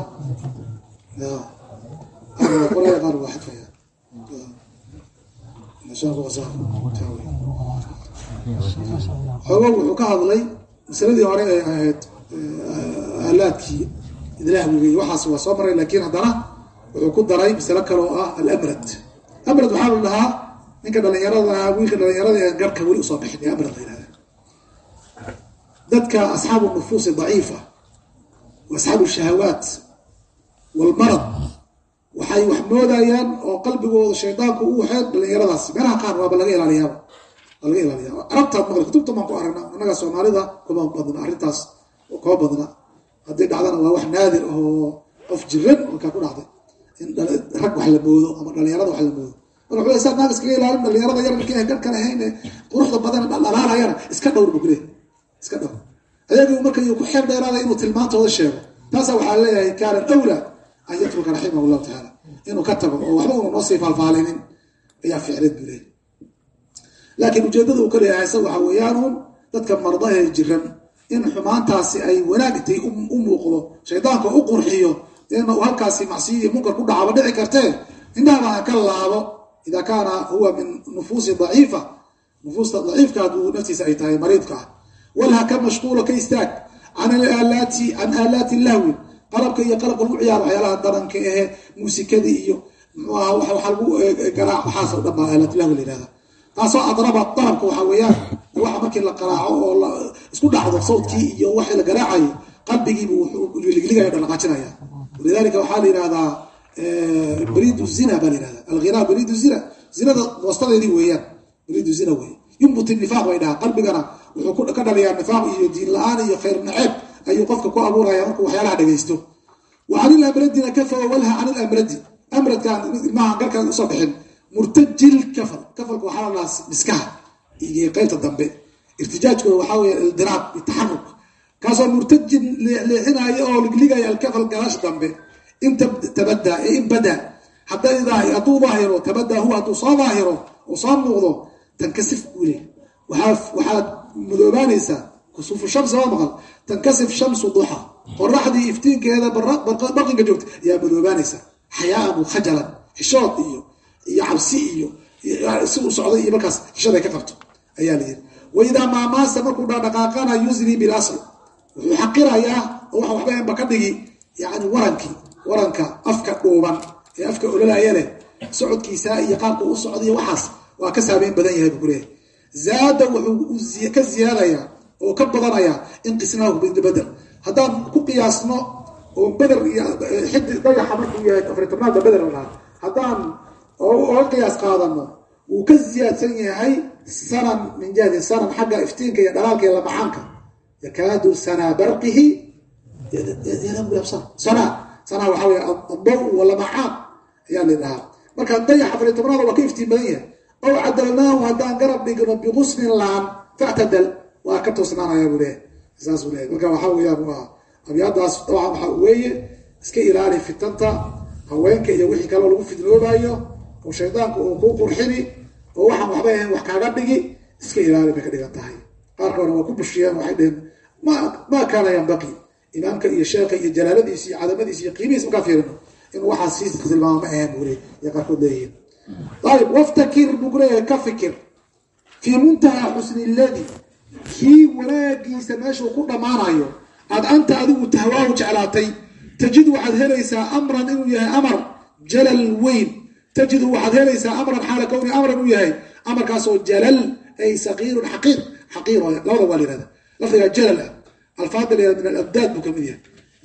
ya qolada qaar waa xadfaya xoogo wuxuu ka hadlay masaladii hore ay ahayd aalaadkii idlaahwiga waxaas waa soo maray laakiin haddana wuxuu ku daray masalo kale ah alamrad amrad waxaa la dhahaa ninka dhalinyarada wiilka dhalinyarada ee garhka weli u soo bixin ee amrad la dadka asxaabu nufuusi daciifa wa shahawaat walmarad waxay wax moodayaan oo qalbigooda shaydaanku u waxeen dhalinyaradaas meelaha qaar waaba laga ilaaliyaaba. Waa laga ilaaliyaa arabtaad maqli kutubta baan ku aragna annaga soomaalida kuma badna arrintaas kuma badna haddii dhacdana waa wax naadir oo qof jiran markaa ku dhacday. In rag wax la moodo ama dhalinyarada wax la moodo. Marka wuxuu saa naag iskaga ilaalin dhalinyarada yar markii garhkan ahayn quruxda badan dhalaalahayana iska dhowr buu iska dhowr. Ayagu marka ku xeer dheeraada inuu tilmaantooda sheego. Taasa waxaa leeyahay kaana awla an yatruka raximah llahu tacaala inuu ka tago oo waxba una sii faalfaalinin ayaa ficleed buu leeyahy laakiin ujeedada uu ka leeyahay isaga waxaa weeyaanuun dadka mardahe jiran in xumaantaasi ay wanaagtay u muuqdo shaydaanka u qurxiyo in halkaasi macsiya iyo munkar ku dhacaba dhici kartee indhahaba ha ka laabo ida kaana huwa min nufuusi daciifa nufuusta daciifka hadduu naftiisa ay tahay mariidka. Ah walha ka mashquulo ka istaag can aalaati can aalaati lahwi qalabka iyo qalabka lagu ciyaaro waxyaalaha daranka ahe muusikadii iyo mxuu aha waxa lagu garaac waxaasoo aalaat lahwi la yihahda taasoo adraba darabka waxaa weeyaan waxa markii la qaraaco oo isku dhacdo sawdkii iyo waxii la garaacayay qalbigiibu wuxuu ligligaya dhaqaajinaya walidalika waxaa la yihahdaa beridu zina baa la yihahda alghina beridu zina. Zinada boostadeedii weeyaan beridu zina wey yumbut nifaaq bay dhaha qalbigana wuxuu ka dhaliyaa nifaaq iyo diin la'aan iyo khayr naceeb ayuu qofka ku abuuraya markuu waxyaalaha dhegaysto wa can ilamradina kafawa walha can ilamradi amradkaan ilmaha garkaan u soo bixin. Murtajil kafal. Kafalka waxaa la miskaha iyo qaybta dambe. Irtijaajkooda waxaa weya ildiraab taxaruk kaasoo murtajin leexinaayo oo ligligaya alkafal gadaasha dambe. In tabadaa ee in badaa hadduu daahiro tabadaa huwa hadduu soo daahiro oo soo muuqdo tankasif guule waxaad madoobaanaysaa kusufu shamsi waa maqal tankasif shamsu duxa qoraxdii iftiinkeeda barqinka joogta ayaa madoobaanaysa xayaan khajalan xishood iyo iyo cabsi iyo si uu socday iyo markaas xishada ka qabto ayaa la yiri waidaa maamaasa markuu dhaqdhaqaaqana yusri bilasl wuxuu xaqirayaa oo waxa waxba enba ka dhigi yani warankii waranka afka dhuuban ee afka ololaya leh socodkiisa iyo qaabka u socday waxaas waa ka saameyn badan yahay buu kuleeyahay zaada wuxuu ka ziyaadayaa oo ka badanayaa inqisnaahu beder haddaan ku qiyaasno oo beder iyo xidi dayaxa markuu yahay afari tobnaadba beder lahaa haddaan oga qiyaas qaadano wuu ka ziyaadsan yahay sanan min sanan xagga iftiinka iyo dhalaalka iyo lamacaanka yakaadu sanaa barqihi sana sana waxaa wey adaw walamacaan ayaa la dhahaa marka dayax afari tobnaada waa ka iftiin badan yahay. Ow cadalnaahu haddaan garab dhigno biqusnin laan factadal waa ka toosnaanaya buu leeyahy saasuu leeyahy marka waxaa weeyaan waa abyaadaas dabcan waxaa weeye iska ilaali fitanta haweenka iyo wixii kaloo lagu fidnoobaayo oo shaydaanku uu kuu qurxini oo waxaan waxba ahayn wax kaaga dhigi iska ilaali bay ka dhigan tahay. Qaarka waa ku bushiyeen waxay dheheen ma maa kaana yanbaqi imaamka iyo sheekha iyo jalaaladiisa iyo cadamadiisa iyo qiimihiisa markaa fiirino. In waxaa sii tilmaamo ma ahayn buu ay qaarkood leeyihiin. Ayib waftakir buu ku ka fikir. Fii muntahaa xusni ladi kii wanaagiisa meeshuu ku dhammaanayo. Aad anta adigu tahwaahu jeclaatay. Tajidu waxaad helaysaa amran inuu yahay amar jalal weyn. Tajidu waxaad helaysaa amran xaala kowni amran uu yahay. Amarkaasoo jalal ay saqiirun xaqiir. Xaqiir labada waa la yihahda lafdigaa jalal ah alfaada la min alabdaad buu ka mid yahay.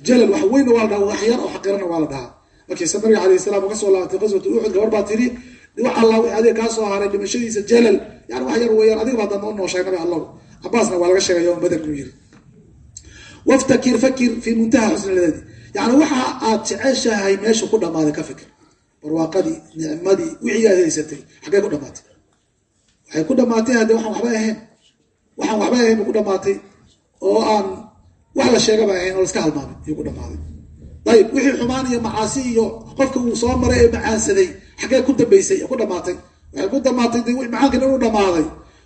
Jalal wax weynna waa la dhaha wax yar oo xaqiirana waa la dhahaa. Markiisa nabiga alayh salam uga soo laabatay qaswatu uxud gabar baa tiri wax alla wixii adiga kaa soo dhimashadiisa jalal. Yani wax yar weeyaan adiga baa damba u nooshay nabi allahu cabaasna waa laga sheegay badan buu yiri waftakir fakir fii muntaha xusniladadi yani waxa aad jeceshahay meesha ku dhammaaday ka fikir barwaaqadii nicmadii wixii aad haysatay xaggee ku dhamaatay waxay ku dhamaatay haddee waxaan waxba ahayn. Waxaan waxba ahayn ba ku dhamaatay oo aan wax la sheegaba ahayn oo laska halmaamay ayuu ku dhamaaday ayib wixii xumaan iyo macaasi iyo qofka uu soo maray ee macaansaday xaggee ku dambaysay ku dhamaatay waxay ku dhamaatay de macaankan inuu dhamaaday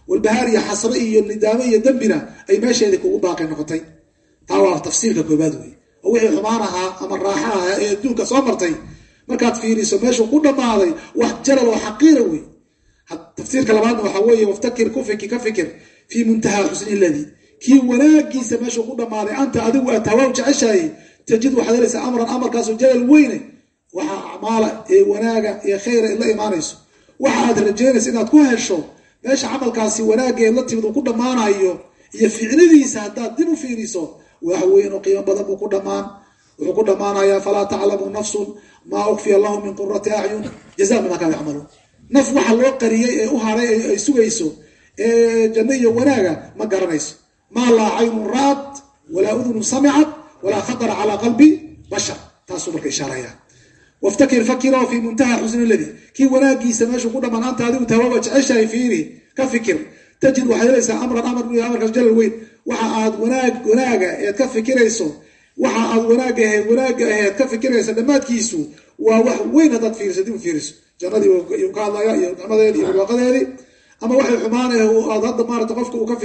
walbahaar iyo xasre iyo nidaamo iyo dembina ay meesheedii kugu baaqi noqotay. Taa waa tafsiirka koobaad wey oo wixii xumaan ahaa ama raaxa ahaa ee adduunka soo martay markaad fiiriso meeshuu ku dhammaaday wax jalal oo xaqiira wey tafsiirka labaadna waxaa weeye waftakir ku fiki ka fikir fii muntahaa xusni ladii kii wanaagiisa meeshuu ku dhammaaday anta adigu aad hawaaw jeceshahay tajid waxaad helaysaa amran amarkaasoo jalal weyne. Waxa acmaala ee wanaaga ku hesho meesha camalkaasi wanaageed la timid uu ku dhammaanayo iyo ficnidiisa haddaad dib u fiiriso wax weyn oo qiimo badan buu ku dhammaan. Wuxuu ku dhammaanayaa falaa taclamu nafsun maa ukfiya lahu min qurati acyun jazaa bima kaanu yacmaluun naf waxa loo qariyey ee u haray ay sugayso ee janno iyo wanaaga ma garanayso. Maa laa caynun ra'at walaa udunun samicat walaa khatara calaa qalbi bashar. Taasuu marka ishaaraya waftakir fakiro fii muntaha xusni ladi kii wanaagiisa meeshuu ku dhammaan anta adigu tawaaba jeceshahay fiiri ka fikir. Tajid waxaad helaysaa amran amar amarkaas jalal weyn. Waxa aad wanaag wanaaga eed ka fikirayso waxa aad wanaaga aheed wanaaga aheed ka fikiraysa dhammaadkiisu waa wax weyn haddaad fiiriso dib u fiiriso. Jannadii uu ka hadlaya iyo nicmadeedii iyo barwaaqadeedii ama waxay xumaanaya aad hadda maarata qofka uu ka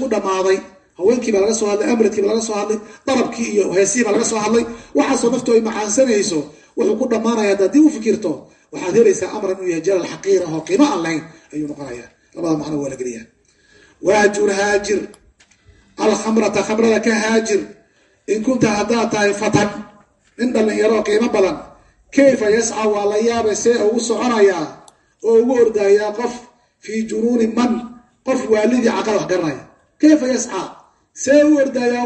ku dhammaaday haweenkii baa laga soo hadlay amradkii baa laga soo hadlay darabkii iyo heesihii baa laga soo hadlay. Waxaasoo naftu ay macaansanayso wuxuu ku dhammaanaya haddaad dib u fikirto waxaad helaysaa amran inuu yahay jalal xaqiir ah oo qiimo aan lahayn ayuu noqonaya labada macno waa la geliya waajur haajir. Alkhamrata khamrada ka haajir. In kunta haddaad tahay fatan nin dhallinyaroo qiimo badan kayfa yasca? Waa la yaabay see ugu soconayaa oo ugu ordayaa qof fii junuuni man qof waalidii caqal wax garanaya kayfa yasca see u ordayaa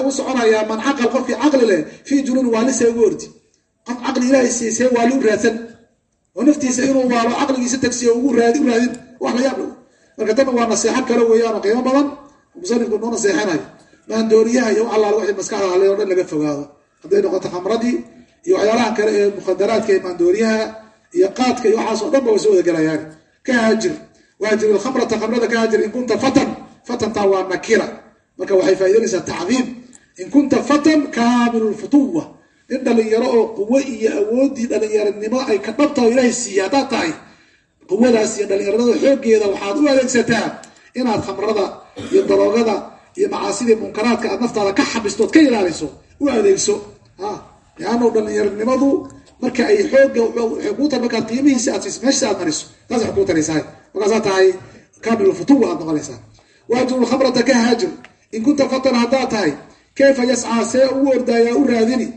ugu soconayaa man caqal qofkii caqli leh fii junuuni waali see ugu ordi qof caqli ilaahay siiy see waali u raadsan. Oo naftiisa inuu waalo caqligiisa tagsiyo ugu raadi u raadin wax la yaab marka tanna waa naseexo kale weeyaan oo qiimo badan musanifku noo naseexanayo maandooriyaha iyo wax allaala wixii maskaxda hadlay o dhan laga fogaado. Hadday noqoto khamradii iyo waxyaalahan kale ee mukhadaraadka ee maandooriyaha iyo qaadka iyo waxaas oo dhan ba way soo wadagelayaan ka haajir. Waajir ilkhamrata khamrada ka haajir in kunta fatan. Fatantaa waa nakira marka waxay faa'idanaysaa tacdiim in kunta fatan kaamilu lfutuwa nin dhalinyaro oo quwo iyo awoodii dhalinyaronimo ay ka dhabtaho ilaahay siiya haddaad tahay quwadaas iyo dhalinyaranada xooggeeda waxaad u adeegsataa inaad khamrada iyo daroogada iyo macaasidii munkaraadka aad naftaada ka xabistood ka ilaaliso u adeegso. Leannu dhalinyaronimadu marka ay xooga waxay markaad qiimihiisi aad meeshiisa aad mariso taas waxay markaasaa tahay kaamilu futuwa aad noqonaysaa. Waajir lkhamrata ka haajir in kunta fatan haddaad tahay kayfa yascaa see ugu ordaayaa u raadini?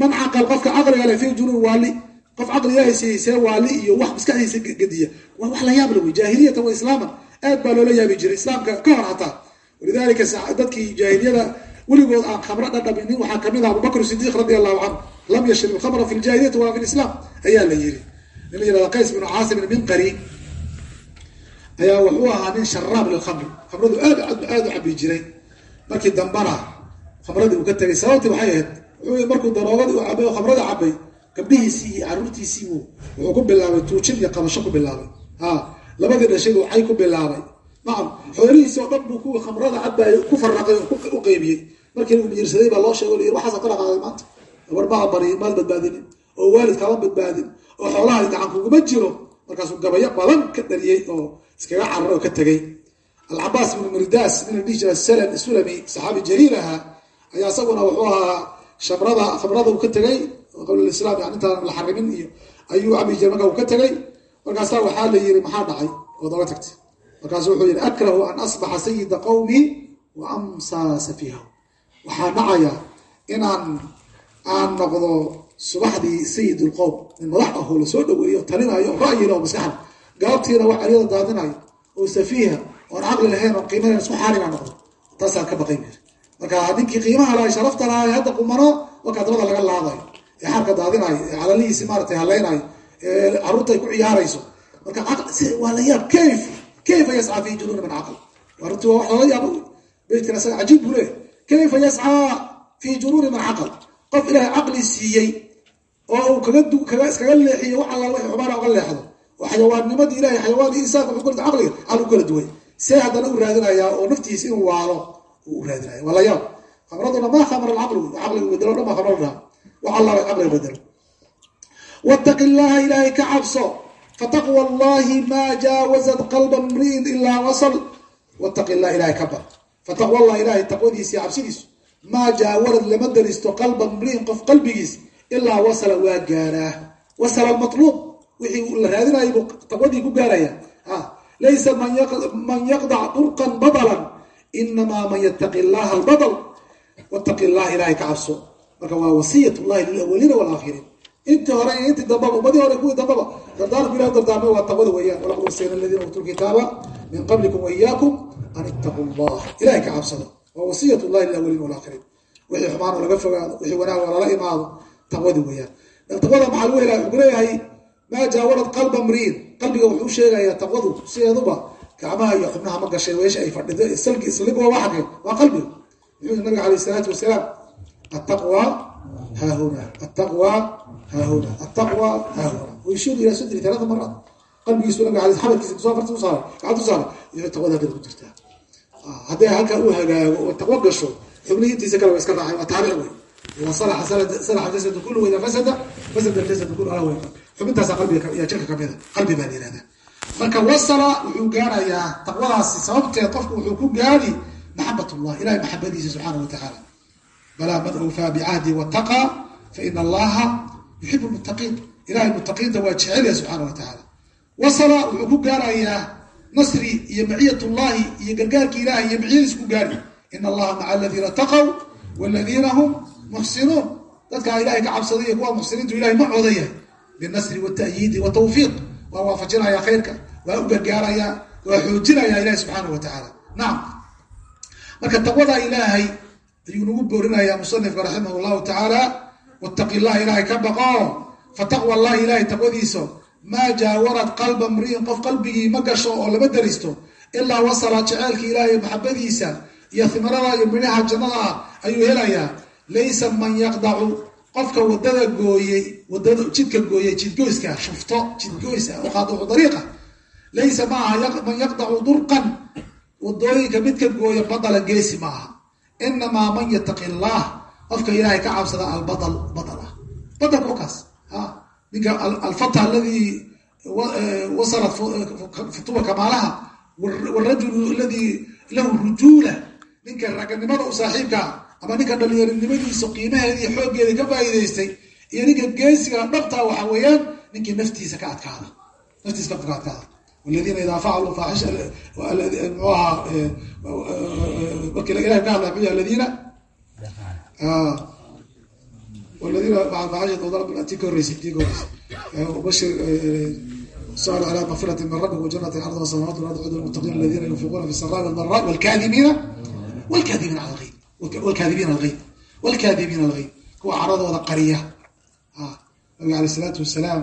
Man caqal qofka caqliga leh fii junuun waali qof caqli ilaahay siiyey see waali iyo wax maskaxdiisa gediya. Waa wax la yaab la wey jaahiliyatan wa islaaman. Aad baa loola yaabi jiray islaamka ka hor hataa. Walidalika dadkii jaahiliyada weligood aan khamro dhadhaminin waxaa ka mid ah abubakr sidiiq radi allahu canhu lam yashrib alkhamra fi ljahiliyati walaa fi lislaam ayaa la yiri nin la yirahda qays binu caasim minqari ayaa wuxuu ahaa nin sharaab lilkhamri khamradu aad aad u cabi jiray markii dambana khamradii uu ka tegay sababtii waxay ahayd wuxuu markuu daroogadii u cabay oo khamrada cabay gabdhihiisii iyo caruurtiisii wuxuu ku bilaabay tuujin iyo qabasho ku bilaabay. Ha labadii dhashay buu cay ku bilaabay. Nacam xoolihiisi oo dhan buu kuwii khamrada cabaayay ku faraqay u qeybiyey. Markii uu miyirsaday baa loo sheego layiri waxaasa ka dhaqaaqay maanta. Gabar bariy maad badbaadinin oo waalid kama badbaadin oo xoolahaadi gacan kuguma jiro. Markaasuu gabayo badan ka dhariyey oo iskaga cararay oo ka tegey alcabaas ibnu murdaas nin la dhihi jira sulami saxaabi jaliil ahaa ayaa isaguna wuxuu ahaa shamrada khamrada uu ka tegay qabla islam yani intaan la xarimin iyo ayuu cabi jiray marka uu ka tegay. Markaasaa waxaa la yiri maxaa dhacay? Oo daba tagtay. Markaasu wuxuu yihi akrahu an asbaxa sayida qawmi wa amsaa safiihahu waxaa dhacaya inaan aan noqdo subaxdii sayid lqowm nin madax ahoo la soo dhaweeyo talinayo ra'yina oo maskaxda gaabtiina wax aliyada daadinayo oo safiiha oon caqli lahayn oon qiimanan isku xaaligaa noqdo taasaan ka baqay mir marka ninkii qiimaha lahay sharafta lahay hadda qumano markaa dabada laga laadayo ee xarka daadinayo ee calalihiisi maaratay halaynayo ee carruurta ay ku ciyaarayso marka waa la yaab. Kayf kayfa yascaa fi junuuni man caql arrinti waa wax lala yaabo beytkan isaga cajiib buu leeyahy kayfa yascaa fi junuuni man caql qof ilaahay caqli siiyey oo uu kaga kaga iskaga leexiyo wax alla wixii xumaana uga leexdo xayawaannimadii ilahay xayawaan insaanka wuxuu kala caqliga caqli u kala duway see haddana u raadinayaa oo naftiisa inuu waalo uu u raadinaya waa la yaab. Khamraduna ma khamra alcaqli caqligu bedelo dhan baa khamra dhaha wax alla caqliga bedelo. Wattaqi llaha ilaahay ka cabso. Fataqwa allahi maa jaawazat qalba mri'in ilaa wasal. Wattaqi llah ilahay ka bar fataqwa allah ilahay taqwadiisa iyo cabsidiisu maa jaawarad lama daristo qalba mri'in qof qalbigiis ilaa wasala waa gaaraa wasala almatluub wixii la raadinayay buu taqwadii ku gaaraya laysa man yaqdac durqan badalan inamaa man yattaqi llaha albadal wattaqi llah ilahay ka cabso marka waa wasiyat llahi lilawaliina walaakiriin intii hore iyo intii dambaba ummadii hore kuwii dambaba dardaarku ilah dardaarmay waa taqwada weeyaan walaqad warsayna aladiina uutuu lkitaaba min qablikum waiyaakum an ittaquu llah ilahay ka cabsado waa wasiyat llahi lilawaliina walaakiriin wixii xumaan oo laga fogaado wixii wanaag oo lala imaado taqwadi weeyaan taqwada maxaa lagu helaya wuxuu leeyahay maa jaawarad qalba mriin qalbiga wuxuu sheegayaa taqwadu sideeduba gacmaha iyo xubnaha ma gashay weesha ay fadhido salki saliba waa waa qalbiga muxuu nabiga alayh isalaatu wasalaam attaqwa haahuna attaqwa haahuna attaqwa haahuna wayushiiru ilaa sadri talaata maraat qalbigiisu nabiga alay xabadkiisa ku soo farta usaaray gacanta usaaray iyo taqwada halkada ku jirtaa hadday halkaa u hagaago oo taqwo gasho xubnihi intiisa kale waa iska raacay waa taaric wey ida salaxa salaxa jasadu kullu ida fasada fasada jasadu kullu ala wey xubintaasa qalbiga iyo jirka kamida qalbi baa la yihahdaa marka wasala wuxuu gaarayaa taqwadaasi sababteed qofku wuxuu ku gaari maxabat llah ilahay maxabadiisa subxaana wa tacaala. Balaa man awfaa bicahdi wattaqa faina allaha yuxibu lmuttaqiin ilahay muttaqiinta waa jecelya subxaana wa tacaala. Wasala wuxuu ku gaarayaa nasri iyo maciyat llahi iyo gargaarki ilahay iyo maciyadiis ku gaari. Ina allaha maca aladiina taqow waladiina hum muxsinuun. Dadkaa ilahay ka cabsaday iyo kuwa muxsiniintu ilahay ma cooda yahay binasri watayiidi watawfiiq waa waafajinaya khayrka waa u gargaaraya waa xoojinaya ilahi subxaana wa tacaala nacam marka taqwada ilaahay ayuu nagu boorinaya musanifka raximah llahu tacaala wattaqi llaha ilaahay ka baqo. Fataqwa llahi ilahay taqwadiisa maa jaawarad qalba mri'in qof qalbigii ma gasho oo lama daristo. Ilaa wasala jeceelka ilaahay maxabadiisa iyo himarada iyo midhaha jannada ah ayuu helayaa. Laysa man yaqdacu qofka waddada gooyey waddada jidka gooyey jidgoyska shufto jidgoys ah oo qaadicu dariiqa laysa ma aha man yaqdacu durqan waddooyinka midka gooya badala geesi ma aha inamaa man yataqi llah qofka ilaahay ka cabsada albadal badal ah badalka okaas a ninka alfata aladii wasalat futuwa kamaalaha wrajulu aladii lahu rujuula ninka raganimada u saaxiibkaa ama ninka dhalinyarinimadiisa qiimaheeda iyo xooggeeda ka faa'iidaystay iyo ninka geesiga dhabtaa waxa weeyaan ninkii naftiisa ka adkaada. Naftiisa ka adkaada. Waladiina idaa facaluu faaxisha mxuu ahaa marki ilahay ka hadlay muxuu aladiina waladiina faaxisha tii ka horreysay tii ka horreysay. Bashir saaru calaa maqfirati min rabbi wajanati arda wasamawat walard cudu lmuttaqiin aladiina yunfiquuna fi saraa waldaraa walkaadimiina walkaadimiina cala alghayb wlkaadibiin algeyb wlkaadibiin algeyb kuwa caradooda qariya. Nabiga alay isalaatu wasalaam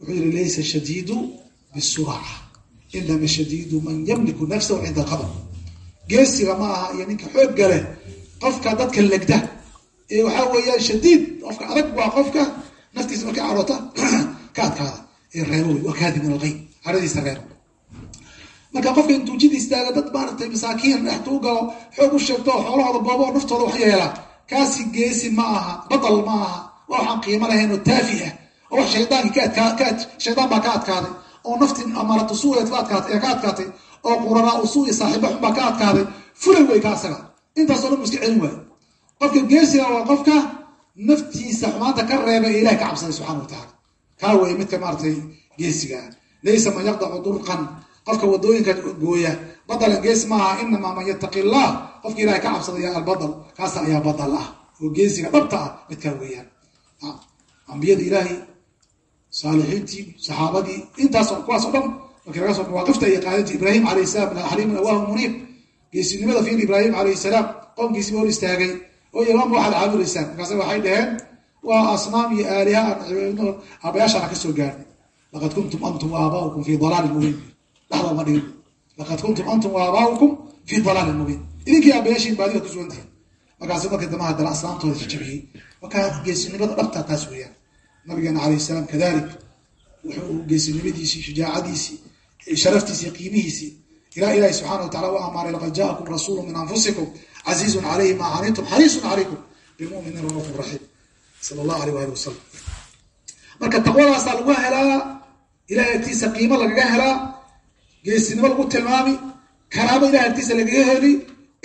wuxuu yihi laysa shadiidu bisuraca inama shadiidu man yamliku nafsahu cinda alqadr geesiga ma aha iyo ninka xoogga leh qofka dadka legda. Ee waxaa weeyaan shadiid qofka adag waa qofka naftiisa markay caroota ka adkaada. Ee reebo wey caradiisa reebo marka qofka jid istaaga dad maaragtay masaakiin dhextuu galo xoog u sheegto xoolahooda boobo naftooda wax yeelaa kaasi geesi ma aha badal ma aha. Waa waxaan qiimo lahayn oo taafi ah. Oo wax shaydaan baa ka adkaaday oo nafti amaratu suueed ee ka adkaatay. Oo quranaa usuu iyo saaxiiba xun baa ka adkaaday fulay wey ka asaga. Intaasoo dhan iska celin waayo. Qofka geesiga waa qofka naftiisa xumaanta ka reeba ee ilahay ka cabsaday subxana wa tacaala kaa weeye midka maaratay geesiga. Ah laysa man yaqdacu durqan qofka waddooyinka gooya badalan gees maaha inamaa man yataqi llah qofka ilahay ka cabsadaya albadal kaasa ayaa badal ah. Oo geesiga dhabta ah midkaa weeyaan. Ambiyada ilaahay saalixiintii saxaabadii intaas kuwaas o dhan markii laga soo mawaaqifta iyo qaadinta ibraahim alayh salam xaliimun awaahu muniib geesinimada fiir ibraahim alayh salaam qowmkiisiba hor istaagay. Oo y waama waxaad caabudaysaan markaase waxay dhaheen waa asnaam iyo aaliha aan aabayaashaana ka soo gaarnay. Laqad kuntum antum waaabaukum fi dalaalin mubiin dhexda ma dhigin laqad kuntum antum waaabaukum fi dalaalin mubiin. Idinkii aabayaashiin baadiga ku sugantihin markaasi markii damaha dala asnaamtooda jajabiyey markaa geesinimada dhabta taas weeyaan. Nabigeena alayh salaam kadalik wuxuu geesinimadiisii shujaacadiisii sharaftiisii qiimihiisii ilaa ilahi subxana wa tacala u amaaray laqad jaakum rasuulu min anfusikum casiizun calayhi maa canitum xariisun calaykum bilmuminiina raufun raxiim sala allahu aleyh waali wasalam marka taqwadaasaa lagu helaa ilahay agtiisa qiimo lagaga helaa geesinimo lagu tilmaami karaamo ilahay agtiisa lagaga heli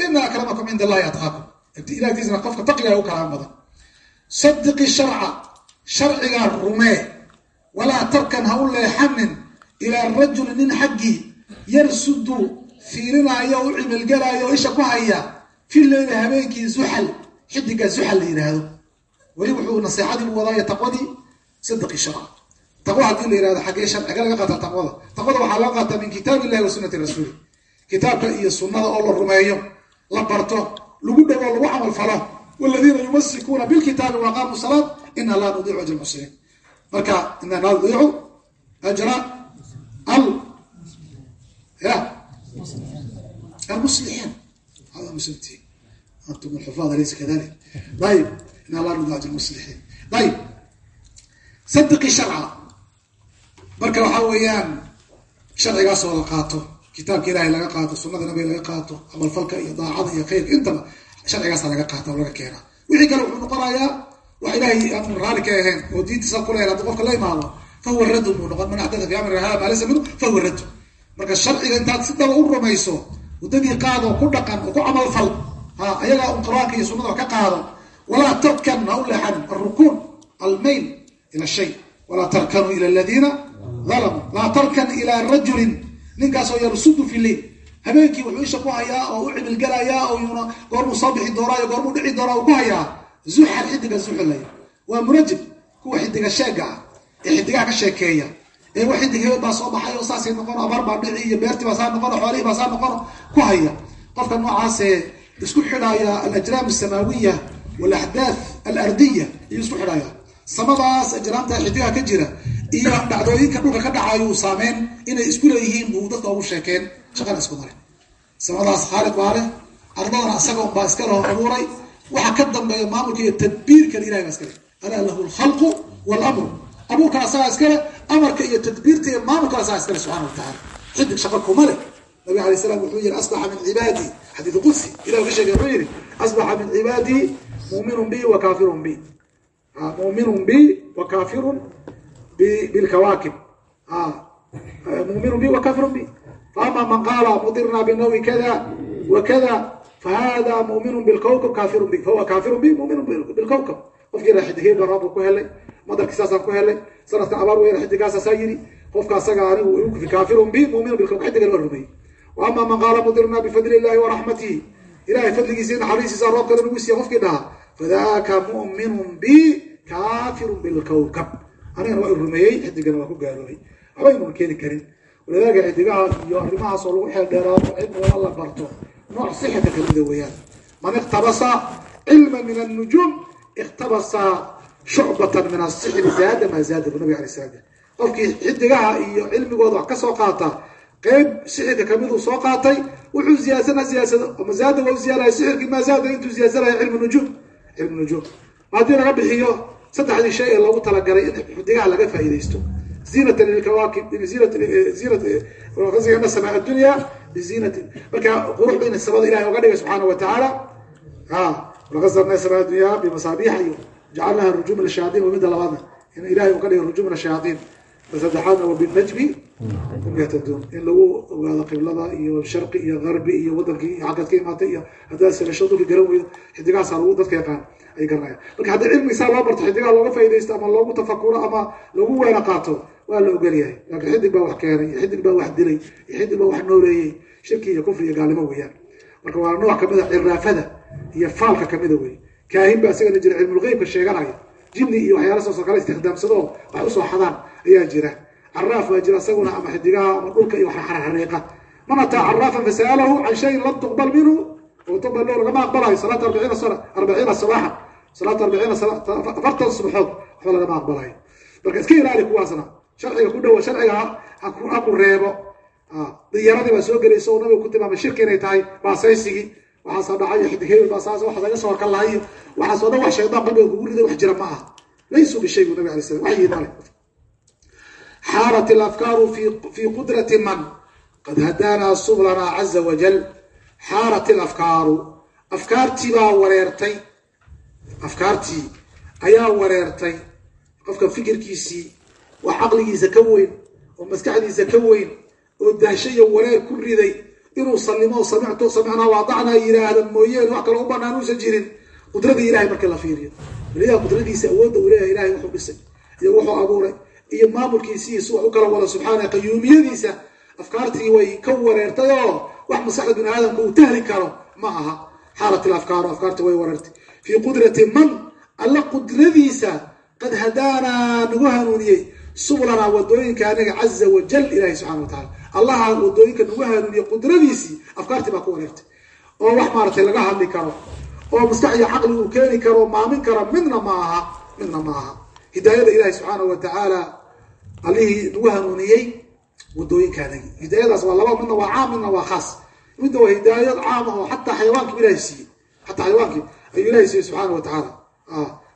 ina akramakum cinda allahi atqaakum ilahay agtiisana qofka taqiga u karaamo badan. Sadiqi sharca sharcigaa rumee walaa tarkan ha u leexanin ilaa rajuli nin xaggii yarsudu fiirinaayo o u cimilgelaayo o isha ku haya fi leyli habeenkii zuxal xidiga zuxal la yidhaahdo weli wuxuu naseexadii u wadaayo taqwadii sadiqi sharca taqwa haddii la yihahdo xaggee sharciga laga qaata taqwada. Taqwada waxaa laga qaataa min kitaab illahi wa rasuuli. Kitaabka iyo sunnada oo la rumeeyo la barto lagu dhago lagu camal falo. Waladiina yumasikuuna bilkitaabi wa salaat ina laa nudiicu ajra muslimiin marka ina laa nudiicu ajra al ya almuslixiin hada muslimtiin antum alxufaad alaysa kadalik ayib ina laa nudiicu ajra muslixiin ayib sadiqi sharca marka waxaa weeyaan sharcigaasoo la qaato kitaabka ilahay laga qaato sunada nabiga laga qaato camalfalka iyo daacada iyo khayrka intaba sharcigaasa laga qaata oo laga keenaa wixii kale wuxuu noqonayaa wax ilahay aan raali ka ahayn oo diintiisa kulehel haduu qofka la imaado fahuwa radun buu noqon man axdatha fi amrina hada maa laysa minhu fahuwa radun marka sharciga intaad si dhaba u rumayso waddadii qaado ku dhaqan oo ku camalfal ha ayagaa un qur'aanka iyo sunada wax ka qaado walaa tarkan ha u leexanin alrukuun almayl ila shay walaa tarkanuu ila aladiina dalamuu laa tarkan ilaa rajulin. Ninkaasoo yarsudu fi leil habeenkii wuxuu isha ku hayaa oo u cimilgelayaa oo yuna goormuu soo bixi doonaayo goormuu dhici doonaa uu ku hayaa. Zuxal xidiga zuxulaya waa munajib kuwa xidiga sheega ah ee xidigaha ka sheekeeya. Ee wa xidig hebel baa soo baxay oo saasay noqono abaar baa dhici iyo beertii baa saa noqono xoolihii baa saa noqono ku haya. Qofka noocaasee isku xidhaya alajraam asamaawiya walaxdaath alardiya iyuu isku xidhaya samadaas ajraamta xidigaha ka jira iyo dhacdooyinka dhulka ka dhacayo uu saameyn inay isku leeyihiin buu dadka ugu sheekeen. Shaqana isku male samadaas khaaliq baa leh. Ardadana asaga unbaa iska abuuray. Waxa ka dambeeya maamulka iyo tadbiirkan ilahay baa iskale alaa lahu lkhalqu wlamru abuurkan asagaa iskale amarka iyo tadbiirta iyo maamulkan asagaa iskale subxana wa taala xidig shaqa kuma leh. Nabig alay wuxuu yihi asbaxa min cibaadii xadiid qudsi. Ilah ka sheegay wuxuu yihi asbaxa min cibaadii muminun bi wa kaafirun bi. Muminun bi wa kaafirun bi wa kaafirun bi. Faama man qaala mudirna binawi kada wa kada fahada muminun bilkawkab kaafirun bi. Fahuwa kaafirun bi muminun bilkawkab qofkii ra xidigey baa roobka ku helay madarkii saasaan ku helay sanadkan abaar weyn xidigaasasaa yiri qofka asaga anigu fi kaafirun bi muminun bilkawkab xidigan waa rumeeyey wa man qaala mudirna bifadli illahi waraxmatihi ilahay fadligiisa naxariistiisa roobkada nagu siiya qofkii dhaha fadaka muminun bi kaafirun bilkawkab anigana waa rumeeyey xidigana waa ku gaaloobay. Waxba aynuun keeni karin. Walidaalika xidigaha iyo arrimahaas oo lagu xeel dheeraado cilmigooda la barto. Nooc sixirka kamida weeyaan. Man iqtabasa cilma min annujuum iqtabasa shucbatan min asixri zaada maa zaada bu nabig alay slam qofkii xidigaha iyo cilmigooda wax ka soo qaata qeyb sixirka kamiduu soo qaatay wuxuu ziyaadsana ziyaasado mazaada waa u ziyaadaya sixirkii maa zaada intuu ziyaadsanayo cilmu nujuum cilmu nujuum haddii laga bixiyo saddexdii shay ee loogu talagalay in xidigaha laga faa'iidaysto. Ziinatan lilkawaakib ziinatna samaa addunya biziinatin marka qurux bayna samada ilahay oga dhigay subxaana wa tacaala laqasarna samaa addunya bimasaabiixa iyo jacalnaha rujuuma lishayaatiin wa midda labaadna in ilahay uu ka dhigay rujuuma lishayaatiin saddexaadna wa binajmi hum in lagu ogaado qiblada iyo sharqi iyo garbi iyo wadankii xaggaad ka imaatay iyo haddaad salasho dhulka garan weydo xidigahaasaa lagu dadka yaqaan ay garanayaan marka haddii cilmi saa loo barto xidigaha looga faaidaysto ama loogu tafakuro ama lagu weena qaato waa la ogolyahay. Laakiin xidig baa wax keenay iyo xidig baa wax dilay iyo xidig baa wax nooleeyey shirki iyo kufri iyo gaalnimo weeyaan. Marka waa nooc kamida ciraafada iyo faalka kamida wey kaahin baa isagana jira cilmulgeybka sheeganaya jinni iyo waxyaala saasoo kale istikhdaamsadoo wax u soo xadaan ayaa jira. Caraaf baa jira isaguna ama xidigaha ama dhulka iyo wax xarxariiqa man ataa caraafan fasa'alahu can shayin lam tuqbal minhu tuqbal lahu lagama aqbalayo salaata arbaciina sana arbaciina sabaaxan salaata arbaciina afartan subaxood waxba lagama aqbalayo marka iska ilaali kuwaasna sharciga ku dhowa sharciga ha ku reebo. Diyaradii baa soo gelaysa oo nabiga ku tilmaamay shirki inay tahay baasaysigii waxaasoo dhacay xidig hebel baa saas waxaas laga soo horkan lahayo dhan wax shaydaan qalbiga kugu riday wax jira ma aha. Laysuu bishay buu nabig alay slam waxyi male xaarat alafkaaru fi qudrati man qad hadaanaa sublanaa caza wajal xaarat alafkaaru afkaartii baa wareertay afkaartii ayaa wareertay. Qofka fikirkiisii wax caqligiisa ka weyn oo maskaxdiisa ka weyn oo dahsho iyo wareer ku riday inuu sallimo samictu samicnaa waadacnaa yiraahda mooyeen wax kale u banaan uusan jirin. Qudradii ilahay markii la fiiriyo. Baliyaa qudradiisa awoodda uu leeyahay ilahay wuxuu dhisay iyo wuxuu abuuray iyo maamulkiisii si wax u kala wada subxaana qayuumiyadiisa afkaartii way ka wareertay oo wax maskaxda bini aadamka uu tahli karo ma aha. Xaalat ilafkaaru afkaartii way wareertay fii qudrati man alla qudradiisa qad hadaanaa nagu hanuuniyey sublanaa waddooyinka anaga caza wajal ilahi subxana wa taala allaha waddooyinka nagu hanuuniye qudradiisii afkaartii baa ku wareertay oo wax maaratay laga hadli karo oo maskax iyo caqli uu keeni karo maamin karo midna ma aha midna ma aha. Hidaayada ilahi subxaana wa tacaala allihii nagu hanuuniyey waddooyinka anagi hidaayadaas waa laba midna waa caam midna waa khaas. Midna waa hidaayad caam ah oo xataa xayawaanki ilahi siiyey xataa xayawaankii ayuu ilahi siiyey subxaana wa tacaala.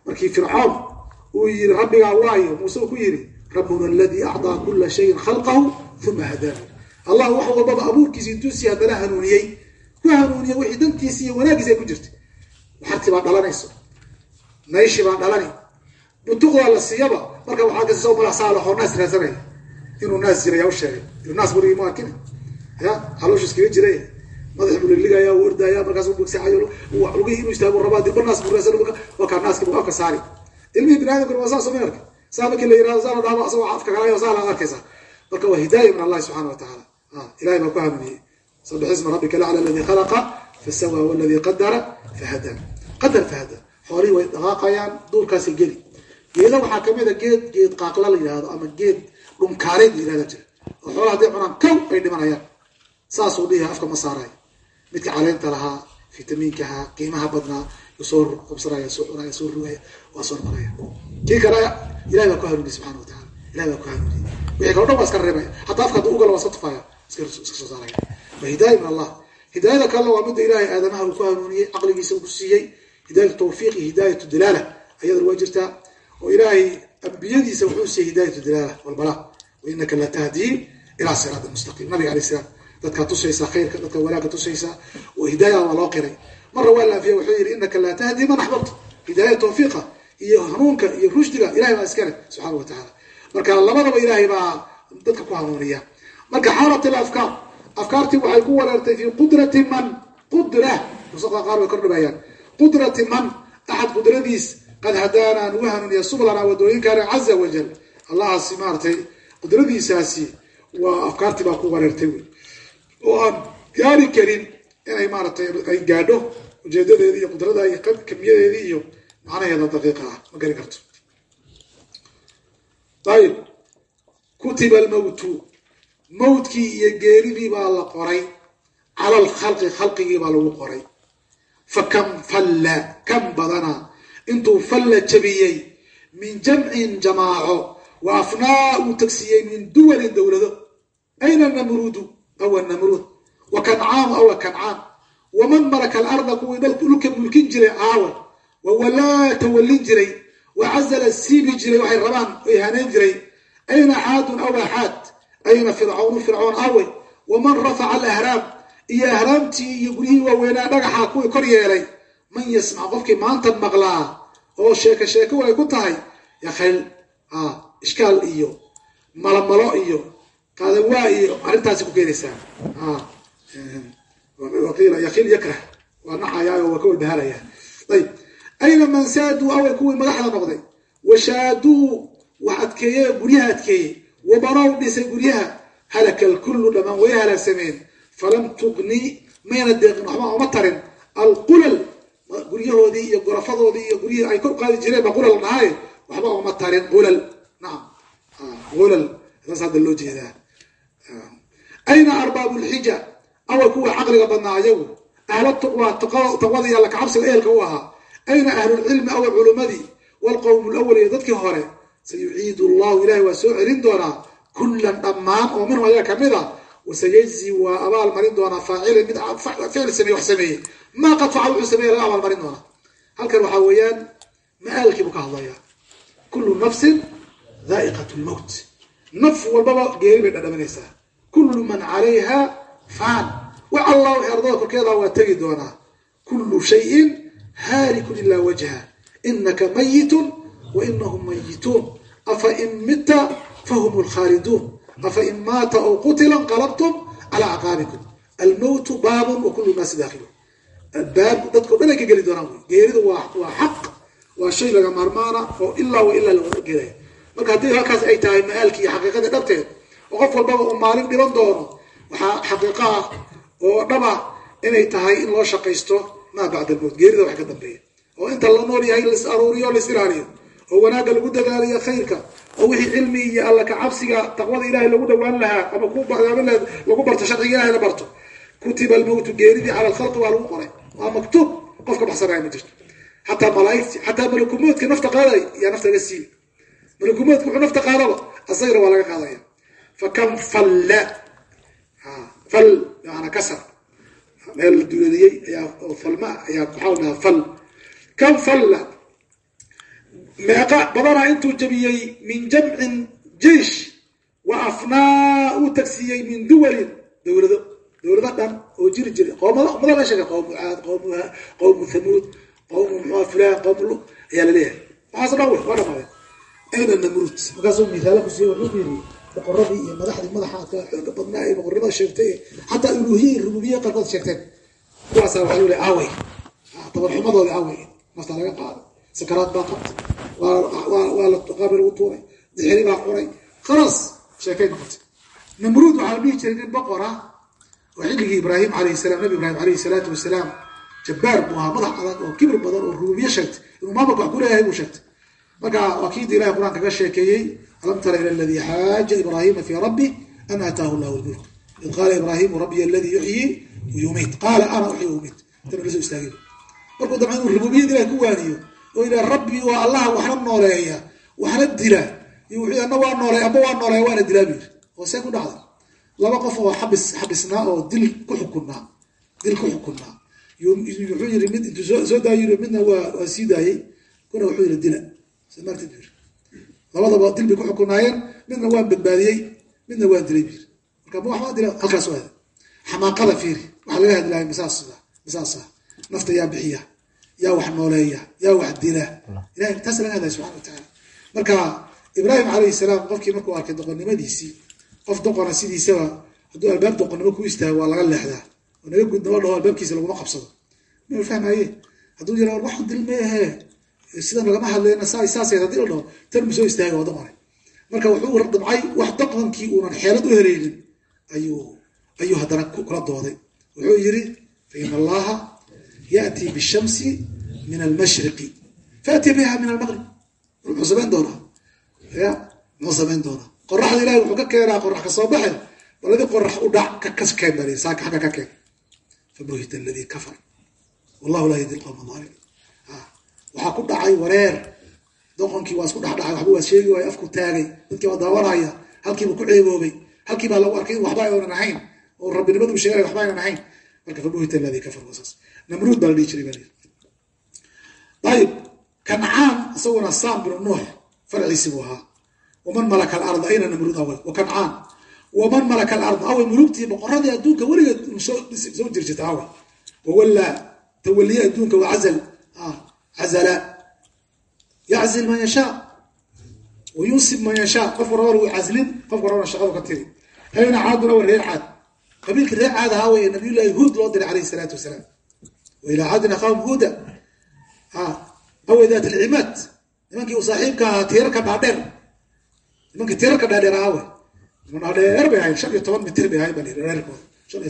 Markii fircoon uu yiri rabbigaa waayo muuse uu ku yiri rabbuna aladii acdaa kula shayin khalqahu uma hadaana allah wax walbaba abuurkiisa intuusii haddana hanuuniyey ku hanuuniyey wixii dantiisi iyo wanaagiisa ay ku jirtay. Xarti baa dhalanayso. Nayshi baa dhalani. Butuqdaa la siiyaba marka waxaa kasi soo malasaa lahoo naas raasanaya inuu naas jiray yaa u sheegay. Inuu naas burigi ma arkin ya calooshu iskaga jiray madax buu liligaya uu ordaya markaas uu bogsacayo lugihii inuu istaago rabaa dilba naas buu raasan wakaa naaskii buu afka saari. Ilmihii bini aadamkuna waa saas ma arka saa markii la yiraahdo saa la dhahdo afka kalayo saa la arkaysa. Marka waa hidaaya min allahi subxana wa tacaala ilahay baa ku hanuuniyey sabix isma rabbika lacla aladi khalaqa fasawa waladi qadara fahada qadar fahada xoolihii way dhaqaaqayaan duurkaasay geli. Geeda waxaa ka mid a geed geed qaaqla la yihahdo ama geed dhunkaareed la yihahda jira oo xoolaha hadday cunaan kow ay dhimanayaan saasuu dhihi afka ma saarayo midka caleenta lahaa fitamiinkaha qiimaha badnaa soo qabsanaya soo cunaya soo rugaya waa soo noqonaya kii kale ilahay baa ku hanuuniye subxana wa taala. Ilahay baa ku hanuuniye wixii kalo dhan waa iska reebaya hataa afka hadduu ugalo waa tufaya iska soo saaraya. Waa hidaaya min allah. Hidaayada kalena waa midda ilahay aadamaha uu ku hanuuniyey caqligiisa uu ku siiyey hidaayatu tawfiiq hidaayatu dalaala. Ayadana waa jirtaa oo ilaahay ambiyadiisa wuxuu siiyey hidaayatu dalaala walbala wa inaka la tahdii ilaa siraati mustaqiim. Nabiga alayh salaam dadkaa tusaysaa khayrka dadka wanaagga tusaysaa oo hidaayada waa loo qiray. Marra waa laafiya wuxuu yihi inaka laa tahdi man axbabta hidaaya tawfiiqa iyo hanuunka iyo rushdiga ilahay baa iskale subxana wa tacaala. Marka labadaba ilaahay baa dadka ku hanuuniya. Marka xaalat ilafkaar afkaartii waxay ku wareertay fi qudrati man qudra. Nusaqa qaar way kordhibayaan qudrati man axad qudradiis. Qad hadaanaa nagu hanuuniya sublana wadooyinkaana caza wajal allahaasi maaratay qudradiisaasi waa afkaartii baa ku wareertay wy oo aan gaari karin inay maaratay ay gaadho ujeedadeedii iyo qudrada iyo kamiyadeedii iyo macnaheeda daqiiqa ah. Ma gari karto. Ayib kutiba almawtu. Mawtkii iyo geeridii baa la qoray. Cala alkhalqi khalqigii baa lagu qoray. Fa kam falla kam badana. Intuu falla jabiyey min jamcin jamaaco wa afnaa uu tagsiiyey min duwalin dowlado ayna namruudu awa namruud wa kancaamu awa kancaan waman malaka alarda kuwii dhulka mulkin jiray aawa wa walaa tawallin jiray wa cazala siibi jiray waxay rabaan ay hanayn jiray ayna xaadun awa xaad ayna fircawnu fircoon awe waman rafaca alahraam iyo ahraamtii iyo guryihii waaweynaa dhagaxa kuwii kor yeelay man yasmac qofkii maanta maqlaa oo sheeke sheeko way ku tahay yakhayl ishkaal iyo malomalo iyo qaadan waa arrintaasi ku keenaysaa. Waqiila yakiil yakrah waa nacayaayo waa ka walbahalaya ayib ayna man saaduu away kuwii madaxda noqday. Washaaduu wax adkeeye guryaha adkeeyey wabanow dhisay guryaha. Halaka alkullu dhammaan way halaagsameen falam tugni mayna deeqin waxba uma tarin. Alqulal guryahoodii iyo gorafadoodii iyo guryihii ay kor qaadi jireen baa qulal dhahay waxba uma tarin qulal. Nacam qulal. Saas hadda loo jeedaa ayna arbaabu lxija? Awa kuwa caqliga badnaa ayagu. Ahla tuqwa taqwada iyo alla ehelka u ahaa. Ayna ahlulcilmi awa culumadii waalqowmu lawal iyo dadkii hore. Sayuciidu llahu ilahay waa soo celin doonaa kullan dhammaan oo minhum ayaga ka mid a wasayajzi waa abaal marin doonaa faacilin mid ficil sameeye wax sameeyey. Maa qad wuxuu sameeye laga abaal marin doonaa. Halkan waxaa weeyaan ma-aalkii buu ka hadlayaa. Kullu nafsin dhaa'iqat lmowt naf walbaba geeri bay dhadhaminaysaa kullu man calayha faan wax allah ardada korkeeda waa tegi doonaa. Kullu shayin haarikun ilaa wajha. Inaka mayitun wa inahum mayituun afa in mita fahum lkhaaliduun afa in maata aw qutila inqalabtum calaa acqaabikum almowtu baabun wa kullu naasi daakhilun. Baab dadkao dhan ay ka geli doonaan wy geeridu waa waa xaq waa shay laga maarmaana oo ilaa wa ilaa laga gelaya marka haddii halkaas ay tahay ma-aalkii iyo xaqiiqadii dhabteed oo qof walbaba uu maalin dhiban doono waxaa xaqiiqo ah oo dhaba inay tahay in loo shaqaysto maa bacda almowt geerida wax ka dambeeya. Oo inta la nool yahay lais aruuriyo lais ilaaliyo. Oo wanaagga lagu dadaaliyo khayrka. Oo wixii cilmi iyo alla ka taqwada ilahay lagu dhawaan lahaa ama lagu barto sharciga ilahay la barto. Kutiba almowtu geeridii cala alkhalqi waa lagu qoray. Waa maktuub. Qofka baxsanaya ma jirto. Xataa malaaigti xataa malakumoodka nafta qaaday yaa nafta laga malakumoodka wuxuu nafta qaadaba asagana waa laga qaadaya fakam falla fal maana kasar meel la duleeliyey ayaa falma ayaa waxaa dhahaa fal kam falla meeqa badanaa intuu jabiyey min jamcin jeish wa afnaa uu tagsiiyey min duwalin dowlado dowlado dhan oo jiri jira qoomada ummada la sheegay qowmu caad qowmu qowmu thamuud qowmu muxua fulaan qowmu lu ayaa la leeyahay waxaas dhan wey waa dhamaadeen ayna namruud markaasuu mihaala ku siiye wuxuu yiri boqoradii iyo madaxdii madaxa xooga badnaa ee boqornimada sheegtay xataa uluhiya rububiya qaarkood sheegteen. Kuwaasa waxaa lu leeyahay awey tabarxumadoodii awey nafta laga qaaday. Sakaraad baa qabtay waa la qaabri lagu tuuray dixiri baa qoray. Khalaas sheekay noqotay. Namruud waxaa dhihi jiray nin boqora oo xilligii ibraahim alayh salam nabi ibraahim alayhi salaatu wasalaam jabbaar buu ahaa madax adag oo kibir badan oo rububiye sheegtay. Inuu maamulka wax ku leeyahay buu sheegtay. Marka waa kiida ilahay qur'aanka ka sheekeeyey alam tara ila aladii xaaja ibraahima fii rabbi an aataahu llahu lmulk id qaala ibraahimu rabbiy aladii yuxyii wayumiit qaala ana uxyi umiit intana la soo istaagay markuu damca inuu rububiyad ilahay ku waaniyo oo ila rabbi waa allaha waxna nooleeya waxna dila iyo wuxuu ana waa nooleey amba waa nooleeya waana dilaa buyiri oo see ku dhacday laba qof oo xabis xabisnaa oo dil ku xukunnaa dil ku xukunnaa wuxuu yiri midna waa labadaba dil bay ku xukunaayeen midna waan badbaadiyey midna waan dilay buyiri marka ma waxbaa dila fiiri waxaa laga hadlaaya nafta yaa bixiya yaa wax nooleeya yaa wax dila. Ilahay taas laga watacaala marka ibraahim calayhi salaam qofkii markuu arkay doqonnimadiisii qof doqona sidiisaba hadduu albaab doqonnimo ku istaago waa laga leexdaa. Oo naga gudnamo dhaho albaabkiisa laguma qabsado. Ma fahmaye hadduu yira wax dil meehe sidan lagama hadlayna saa saasay haddii la dhaho tan mu soo istaaga waa doqone marka wuxuu damcay wax doqonkii uunan xeelad u helaynin ayuu ayuu haddana kula dooday wuxuu yiri fa in allaha yأتي bالشhمس min الmشhرق faأتي bha min المغرب muxuu samayn doonaa ya muxuu samayn doonaa qoraxda ilahi wuxuu ka keenaa qorax ka soo baxe baladii qorax u dhac kakas keen bal saaka xagga ka keen fabuhit اladي kafar wallahu laa yahdi اlqوم الظالمين waxaa ku dhacay wareer. Doqonkii waa isku dhexdhacay waxba waa sheegi waay afku taagay dadkii waa daawanaya halkiiba ku ceeboobay halkii baa lagu arkay in waxba aynan ahayn oo rabbinimadu sheegay waxba aynan ahayn. Marka fabuhit aladi kafar wasaas namruud baa la dhihi jiray ayib kancaan isaguna saam binu nuux farciisi buu ahaa. Waman malaka alard ayna namruud awal? Wa waman malaka alard awal mulugtii boqoradii adduunka weligeed soo jirjirta awal. Wawallaa tawaliye adduunka wacazal cazala yaczil man yashaa wayunsib man yashaa qofka rabana wuu caslin qofka rabana shaqadu ka tiri ayna caadun awa reer caad qabiilkii reer caad ahaa wey nabiyullahi huud loo diray calayhi salaatu wasalaam wa ilaa caadin akhaahum huuda awe daat alcimaad nimankii uu saaxiibka ahaa tiirarka dhaadheer nimankii tiirarka dhaadheer ahaa wey dhaadheer bay ahayn shan iyo toban mitir bay ahayn baa reerkooda shan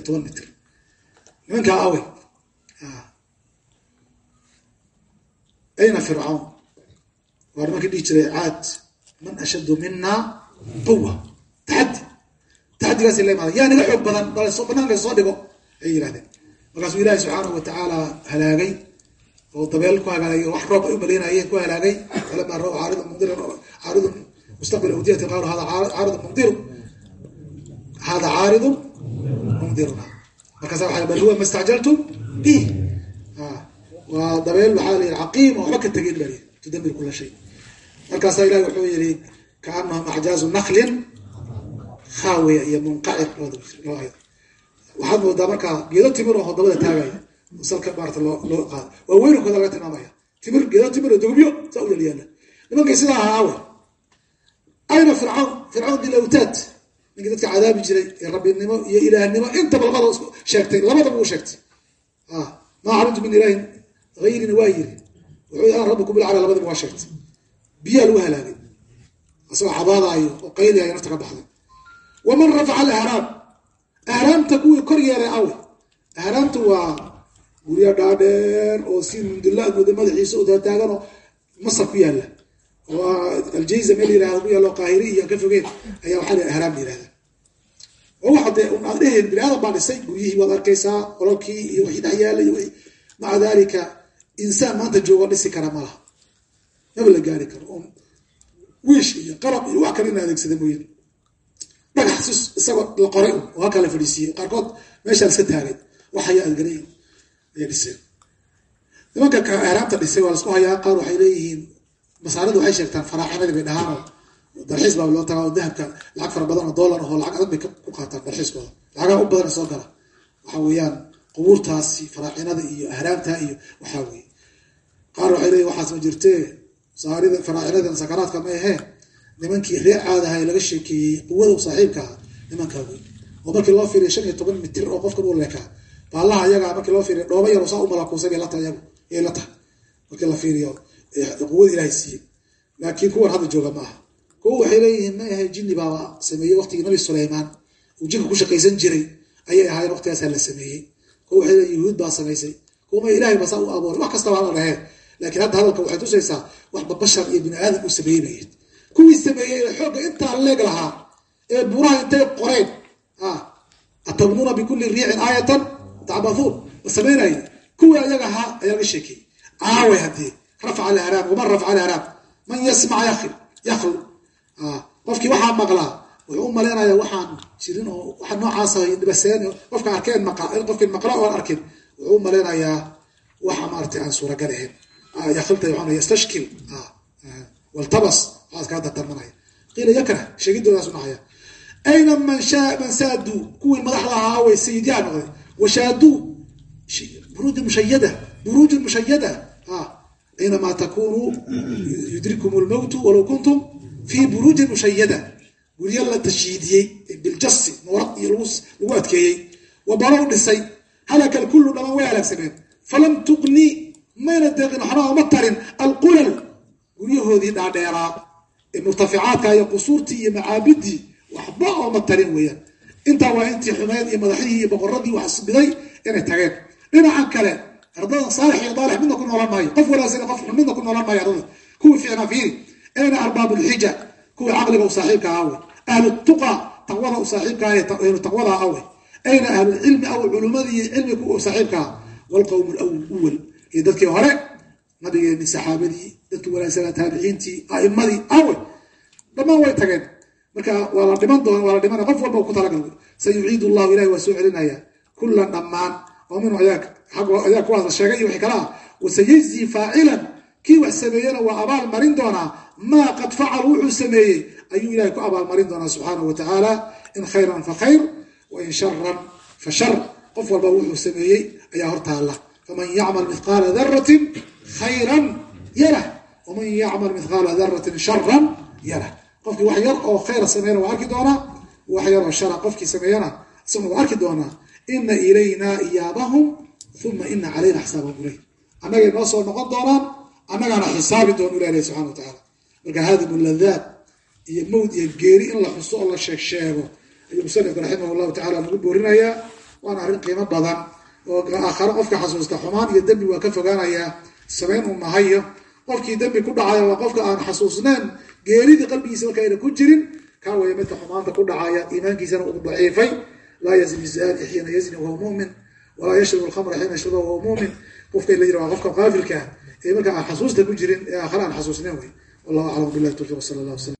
ayna fircawn waa nimankii dhihi jiray caad man ashaddu mina quwa taxaddi taxadigaas la imaada yaa naga xoog badan banaanka soo dhigo ay yirahdeen markaasuu ilaahi subxaanahu watacaala halaagay oo dabeel ku halaagay wax roob ay u malaynayeen ku halaagay falamaa ra caaridu mumdiran caaridu mustaqbil awdiyati qaalu hada caaridu mumdiru hada caaridu mumdiruna markaasa waa bal huwa ma stacjaltum bih waa dabeel waxaa la yihi caqiim waxba ka tegin bal tudamir kula shay markaasaa ilahi wuxuu yihi kaanahum acjaazu naklin khaawiya iyo munqacir waxaad moodaa markaa geedo timir oo dabada taagaya salka maarata loo loo qaado. Waa weynankooda laga tilmaamaya. Timir geedo timir oo dogobyo saa u yalyaala nimankay sidaa ahaa awe ayna fircawn fircawn dilawtaad ninkii dadka cadaabi jiray ee rabbinimo iyo ilaahnimo intaba labada sheegtay labadaba uu sheegtay. Maa calimtu min ilaahin hayrina waa yiri wuxuu ana rabbikum bilcala labadaba waa sheegtay. Biyaa lagu halaagay asagoo cabaadaayo oo qayliayo nafta ka baxday. Waman rafaca alahraam ahraamta kuwii kor yeelay awe ahraamtu waa guryo dhaadheer oo si mundula mooda madaxiisa oo taataaganoo masar ku yaalla oo aljayza meel yirahda ku yaalo qaahiri iyo ka fogeen ayaa waxaa la ahraam yirahda oo waxa bini aadam baa dhisay guryihii waad arkaysaa qololkii iyo wixii dhex yaalla maca dalika insaan maanta joogo dhisi kara ma laha. Maba la gaari karo. Oo wiish iyo qalab iyo wax kale in adeegsada mooye. Dhagax sis isagoo la qoray oo halkaa la fadhiisiiyey. Qaarkood meeshaa iska taagay. Wax ayaa adgalay ayay dhiseen nimanka ahraamta dhisay waa lasku hayaa. Qaar waxay leeyihiin masaaridu waxay sheegtaan faraaxinadii bay dhahaan. Dalxiis baa loo tagaa oo dahabka lacag fara badan oo dollar ahoo lacag adag bay ku qaataan dalxiiskooda lacagaha u badan soo gala waxa weeyaan qubuurtaasi faraaxinada iyo ahraamta iyo waxaa weye qaar waxay leeyihiin waxaas ma jirtee saarida faraaxinada sakaraadka ma ahee? Nimankii reer caadaha ee laga sheekeeyey quwada saaxiibka ah nimankaa wey oo markii loo fiiriya shan iyo toban mitir oo qofkan u leekaa. Baallaha iyagaa markii loo fiiriya dhooba yar saa u malakuusay bay latahay iyagu yay la tahay. Markii la fiiriyo quwada ilaahay siiyey. Laakiin kuwan hadda jooga ma aha. Kuwa waxay leeyihiin ma ahay jinni baaba sameeyey waqtigii nabi suleymaan uu jinka ku shaqaysan jiray. Ayay ahaayeen waqtigaasaa la sameeyey kuwa baa samaysay. Kuwa ma ilahay basaa u abooray wax kastaba hala dhahee laakiin hadda hadalka waxay tusaysaa waxba bashar iyo bini uu sameynayeen. Kuwii sameeyey ee xoogga intaa leeg lahaa ee buuraha intay qoreen atabnuuna bikulli riicin aayatan tacbathuun la sameynayay kuwii laga sheekeeyey aaway haddii rafca alahraam waman man yasmac yakl qofkii waxaa maqlaa wuxuu u malaynayaa waxaan jirin oo waxa noocaasa dhibaseen qofka arkeen qofkin maqla oon arkin. Wuxuu u waxa maaragtay aan suuragal ahayn. Yaklta waxaa yastashkil. Waltabas waxaas kaa dardarmanaya qiila yakrah sheegidoodaas unahaya ayna man man saaduu kuwii madaxda ahaa way sayidyaha noqday. Washaaduu buruuj mushayada buruujun mushayada aynamaa takunuu yudrikum lmowtu walow kuntum fii buruujin mushayada guryo la tashiidiyey biljasi noorad iyo lagu adkeeyey. Balow dhisay halaka alkullu dhamaan way halaagsameen falam tuqni mayna deeqin waxnaa uma tarin. Alqulal guryahoodii dhaadheeraa ee murtaficaadka iyo qusuurtii iyo macaabidii waxba ooma tarin weeyaan. Intaa waa intii xumeed iyo madaxihii iyo boqoradii wax isbiday inay tageen. Dhinacan kale ardada saalix iyo daalix midna ku noolan maayo. Qof wanaagsan qof midna ku noolan maayo ardada kuwii fiicnaa fiiri ayna arbaabuulxija kuwii caqliga u saaxiibka ahaa wey ahlu tuqa taqwada u saaxiibka ah taqwada ah wey ayna ahlulcilmi culimadii cilmiga u saaxiibka ah walqowm lwal iyo dadkii hore nabigeeni saxaabadii dadkii wanaagsanaa taabiciintii aimadii awe dhammaan way tageen. Marka waa la dhiman doona waa la dhimana qof walba ku talagal sayuciidu llahu ilahi waa soo celinaya. Kullan dhammaan oo minhu ayaa kuwaas sheegay iyo wixii kale ah wasayajzii faacilan. Kii wax sameeyena waa abaal marin doonaa maa qad facal wuxuu sameeyey ayuu ilahay ku abaalmarin doonaa subxaanahu wa tacaala in khayran fa khayr wa in sharan fa shar qof walba wuxuu sameeyey ayaa hortaalla faman yacmal mithqaala daratin khayran yarah waman yacmal mithqaala daratin sharan yarah qofkii wax yar oo khayra sameeyna waa arki doonaa? Wax yaroo shara qofkii sameeyana isaguna waa arki doonaa. Ina ilaynaa iyaabahum uma ina calayna xisaabahum ilay annagay noo soo noqon doonaan annagaana xisaabi doonu ilah ilahi subxana wa tacala marka haadimu ladaat iyo mawd iyo geeri in la xuso oo la sheeg sheego ayuu musanifku raximah llahu tacala nagu boorinayaa. Waana arrin qiimo badan oo aakhare qofka xasuusta xumaan iyo dembi waa ka fogaanayaa samayn uu mahayo. Qofkii dembi ku dhacaya waa qofka aan xasuusnayn geeridii qalbigiisa marka ku jirin kaa weeye midka xumaanta ku dhacaya iimaankiisana uu daciifay. Laa yazni zani xiina yazni wahuwa mumin walaa yashrabu lkhamra xiina yashrabu wahuwa mumin. Qofka la yiri waa qofka qaafilka ee marka aan xasuusta ku jirin ee aakhare aan xasuusnayn wey wallahu aclam billahi tawfiq sala allah waslam